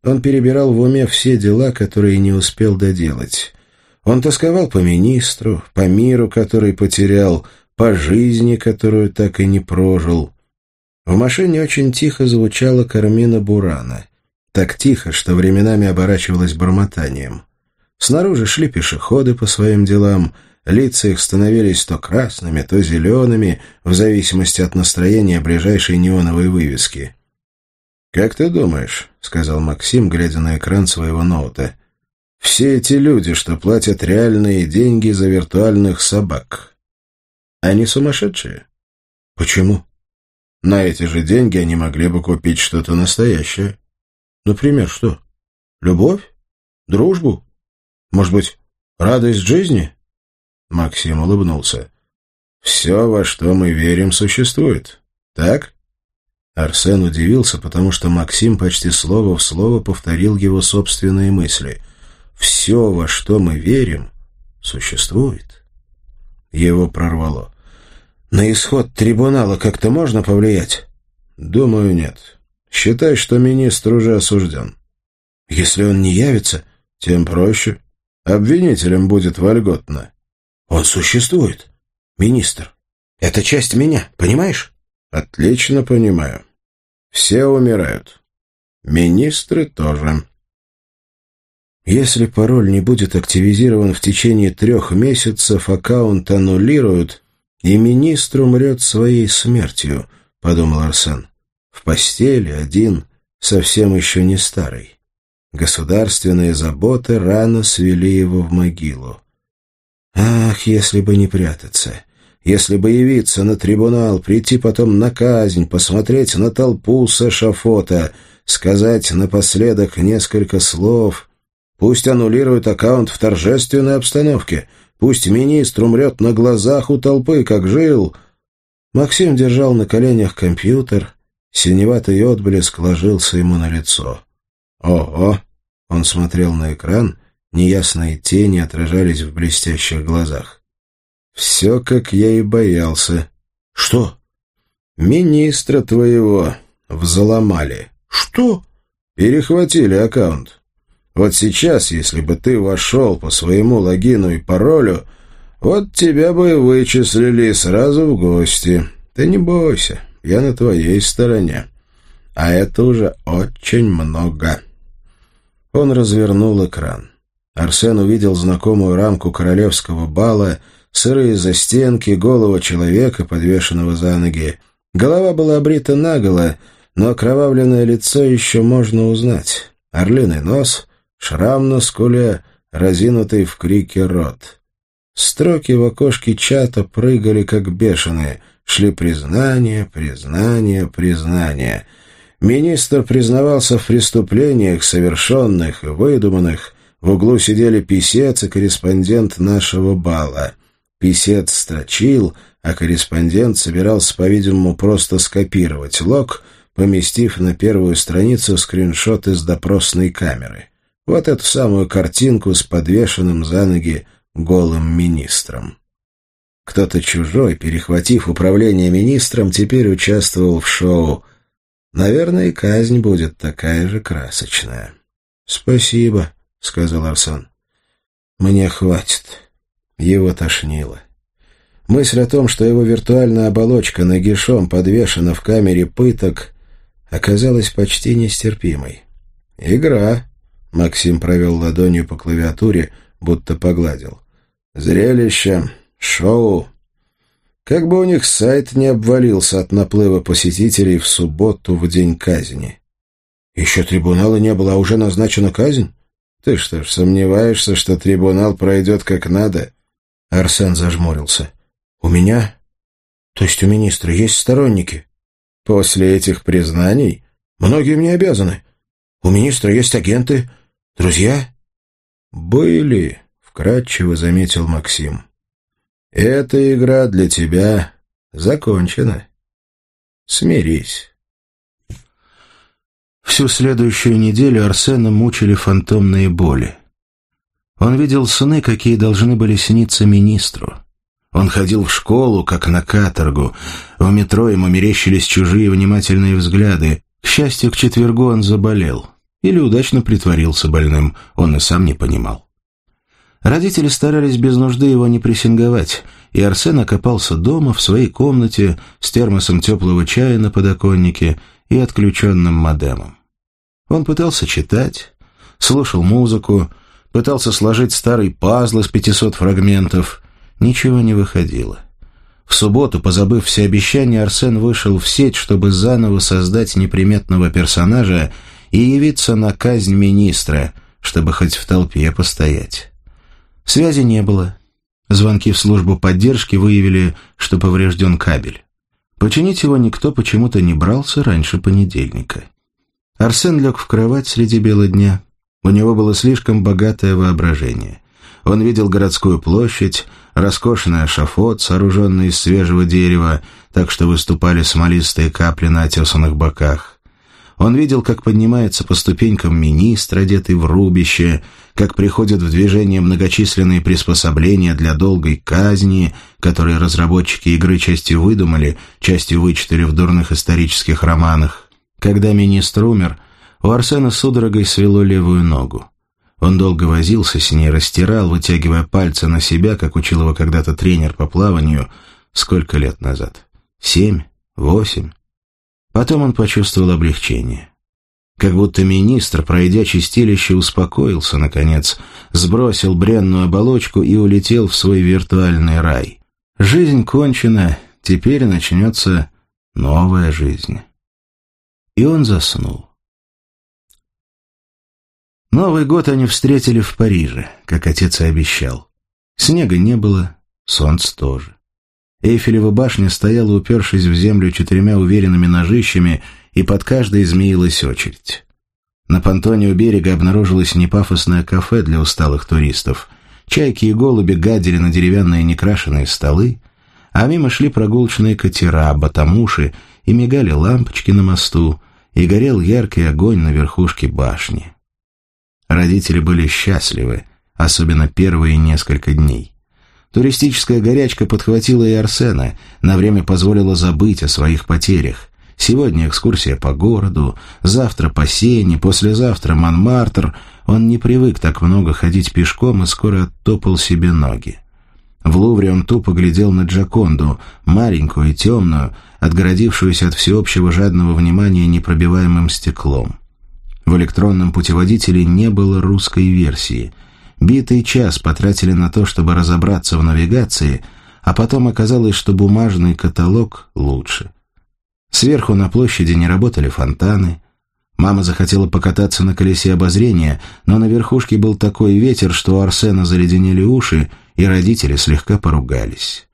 Он перебирал в уме все дела, которые не успел доделать. Он тосковал по министру, по миру, который потерял, по жизни, которую так и не прожил. В машине очень тихо звучала Кармина Бурана. Так тихо, что временами оборачивалась бормотанием. Снаружи шли пешеходы по своим делам, лица их становились то красными, то зелеными, в зависимости от настроения ближайшей неоновой вывески. «Как ты думаешь?» — сказал Максим, глядя на экран своего ноута. «Все эти люди, что платят реальные деньги за виртуальных собак, они сумасшедшие?» «Почему?» «На эти же деньги они могли бы купить что-то настоящее. Например, что? Любовь? Дружбу? Может быть, радость жизни?» Максим улыбнулся. «Все, во что мы верим, существует. Так?» Арсен удивился, потому что Максим почти слово в слово повторил его собственные мысли. «Все, во что мы верим, существует». Его прорвало. «На исход трибунала как-то можно повлиять?» «Думаю, нет. Считай, что министр уже осужден». «Если он не явится, тем проще. Обвинителем будет вольготно». «Он существует, министр. Это часть меня, понимаешь?» «Отлично понимаю. Все умирают. Министры тоже. Если пароль не будет активизирован в течение трех месяцев, аккаунт аннулируют, и министр умрет своей смертью, — подумал Арсен. В постели один, совсем еще не старый. Государственные заботы рано свели его в могилу. Ах, если бы не прятаться! Если бы явиться на трибунал, прийти потом на казнь, посмотреть на толпу с сказать напоследок несколько слов. Пусть аннулируют аккаунт в торжественной обстановке. Пусть министр умрет на глазах у толпы, как жил. Максим держал на коленях компьютер. Синеватый отблеск ложился ему на лицо. «Ого!» — он смотрел на экран. Неясные тени отражались в блестящих глазах. Все, как я и боялся. Что? Министра твоего взломали. Что? Перехватили аккаунт. Вот сейчас, если бы ты вошел по своему логину и паролю, вот тебя бы вычислили сразу в гости. Ты не бойся, я на твоей стороне. А это уже очень много. Он развернул экран. Арсен увидел знакомую рамку королевского бала — сырые застенки, голого человека, подвешенного за ноги. Голова была обрита наголо, но окровавленное лицо еще можно узнать. Орлиный нос, шрам на скуле, разинутый в крике рот. Строки в окошке чата прыгали, как бешеные. Шли признания, признания, признания. Министр признавался в преступлениях, совершенных и выдуманных. В углу сидели писец и корреспондент нашего бала. Писец строчил, а корреспондент собирался, по-видимому, просто скопировать лог, поместив на первую страницу скриншот из допросной камеры. Вот эту самую картинку с подвешенным за ноги голым министром. Кто-то чужой, перехватив управление министром, теперь участвовал в шоу. Наверное, казнь будет такая же красочная. «Спасибо», — сказал Арсан. «Мне хватит». Его тошнило. Мысль о том, что его виртуальная оболочка нагишом подвешена в камере пыток, оказалась почти нестерпимой. «Игра», — Максим провел ладонью по клавиатуре, будто погладил. «Зрелище, шоу. Как бы у них сайт не обвалился от наплыва посетителей в субботу в день казни». «Еще трибунала не было, а уже назначена казнь?» «Ты что ж, сомневаешься, что трибунал пройдет как надо?» Арсен зажмурился. «У меня? То есть у министра есть сторонники? После этих признаний многие мне обязаны. У министра есть агенты, друзья. Были, вкратчиво заметил Максим. Эта игра для тебя закончена. Смирись. Всю следующую неделю Арсена мучили фантомные боли. Он видел сны, какие должны были сниться министру. Он ходил в школу, как на каторгу. В метро ему мерещились чужие внимательные взгляды. К счастью, к четвергу он заболел. Или удачно притворился больным, он и сам не понимал. Родители старались без нужды его не прессинговать, и Арсен окопался дома в своей комнате с термосом теплого чая на подоконнике и отключенным модемом. Он пытался читать, слушал музыку, пытался сложить старый пазл из пятисот фрагментов. Ничего не выходило. В субботу, позабыв все обещания, Арсен вышел в сеть, чтобы заново создать неприметного персонажа и явиться на казнь министра, чтобы хоть в толпе постоять. Связи не было. Звонки в службу поддержки выявили, что поврежден кабель. Починить его никто почему-то не брался раньше понедельника. Арсен лег в кровать среди бела дня, у него было слишком богатое воображение. Он видел городскую площадь, роскошный эшафот, сооруженный из свежего дерева, так что выступали смолистые капли на отесанных боках. Он видел, как поднимается по ступенькам министр, одетый в рубище, как приходят в движение многочисленные приспособления для долгой казни, которые разработчики игры частью выдумали, частью вычитали в дурных исторических романах. Когда министр умер — у Арсена судорогой свело левую ногу. Он долго возился с ней, растирал, вытягивая пальцы на себя, как учил его когда-то тренер по плаванию, сколько лет назад? Семь? Восемь? Потом он почувствовал облегчение. Как будто министр, пройдя чистилище, успокоился, наконец, сбросил бренную оболочку и улетел в свой виртуальный рай. Жизнь кончена, теперь начнется новая жизнь. И он заснул. Новый год они встретили в Париже, как отец и обещал. Снега не было, солнца тоже. Эйфелева башня стояла, упершись в землю четырьмя уверенными ножищами, и под каждой змеилась очередь. На понтоне у берега обнаружилось непафосное кафе для усталых туристов. Чайки и голуби гадили на деревянные некрашенные столы, а мимо шли прогулочные катера, батамуши, и мигали лампочки на мосту, и горел яркий огонь на верхушке башни. Родители были счастливы, особенно первые несколько дней. Туристическая горячка подхватила и Арсена, на время позволила забыть о своих потерях. Сегодня экскурсия по городу, завтра по Сене, послезавтра Монмартр. Он не привык так много ходить пешком и скоро оттопал себе ноги. В Лувре он тупо глядел на Джаконду, маленькую и темную, отгородившуюся от всеобщего жадного внимания непробиваемым стеклом. В электронном путеводителе не было русской версии. Битый час потратили на то, чтобы разобраться в навигации, а потом оказалось, что бумажный каталог лучше. Сверху на площади не работали фонтаны. Мама захотела покататься на колесе обозрения, но на верхушке был такой ветер, что у Арсена заледенели уши, и родители слегка поругались.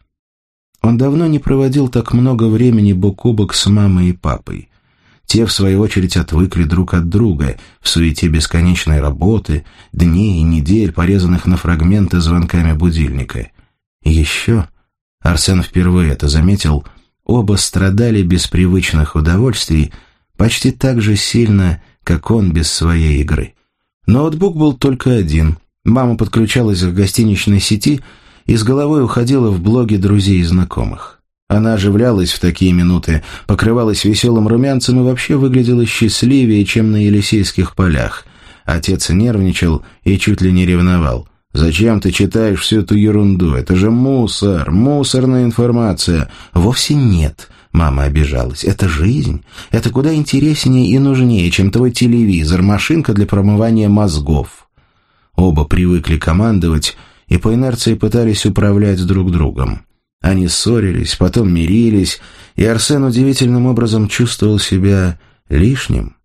Он давно не проводил так много времени бок о бок с мамой и папой. Те, в свою очередь, отвыкли друг от друга в суете бесконечной работы, дней и недель, порезанных на фрагменты звонками будильника. Еще, Арсен впервые это заметил, оба страдали без привычных удовольствий почти так же сильно, как он без своей игры. Ноутбук был только один. Мама подключалась к гостиничной сети и с головой уходила в блоги друзей и знакомых. Она оживлялась в такие минуты, покрывалась веселым румянцем и вообще выглядела счастливее, чем на Елисейских полях. Отец нервничал и чуть ли не ревновал. «Зачем ты читаешь всю эту ерунду? Это же мусор, мусорная информация». «Вовсе нет», — мама обижалась. «Это жизнь. Это куда интереснее и нужнее, чем твой телевизор, машинка для промывания мозгов». Оба привыкли командовать и по инерции пытались управлять друг другом. Они ссорились, потом мирились, и Арсен удивительным образом чувствовал себя лишним.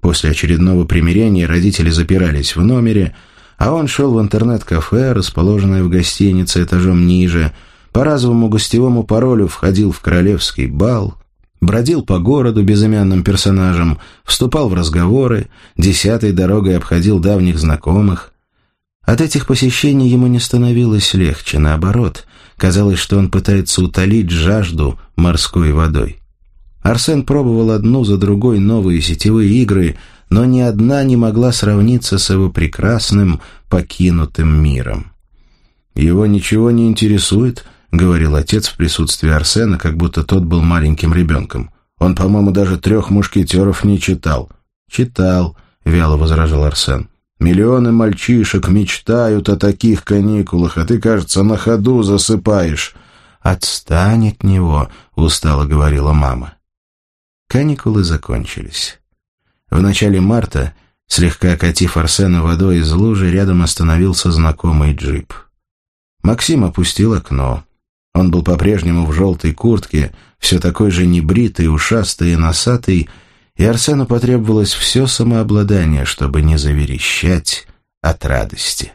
После очередного примирения родители запирались в номере, а он шел в интернет-кафе, расположенное в гостинице этажом ниже, по разовому гостевому паролю входил в королевский бал, бродил по городу безымянным персонажем, вступал в разговоры, десятой дорогой обходил давних знакомых. От этих посещений ему не становилось легче, наоборот, казалось, что он пытается утолить жажду морской водой. Арсен пробовал одну за другой новые сетевые игры, но ни одна не могла сравниться с его прекрасным покинутым миром. «Его ничего не интересует», — говорил отец в присутствии Арсена, как будто тот был маленьким ребенком. «Он, по-моему, даже трех мушкетеров не читал». «Читал», — вяло возражал Арсен. «Миллионы мальчишек мечтают о таких каникулах, а ты, кажется, на ходу засыпаешь». «Отстань от него», — устало говорила мама. Каникулы закончились. В начале марта, слегка катив Арсена водой из лужи, рядом остановился знакомый джип. Максим опустил окно. Он был по-прежнему в желтой куртке, все такой же небритый, ушастый и носатый, и Арсену потребовалось все самообладание, чтобы не заверещать от радости.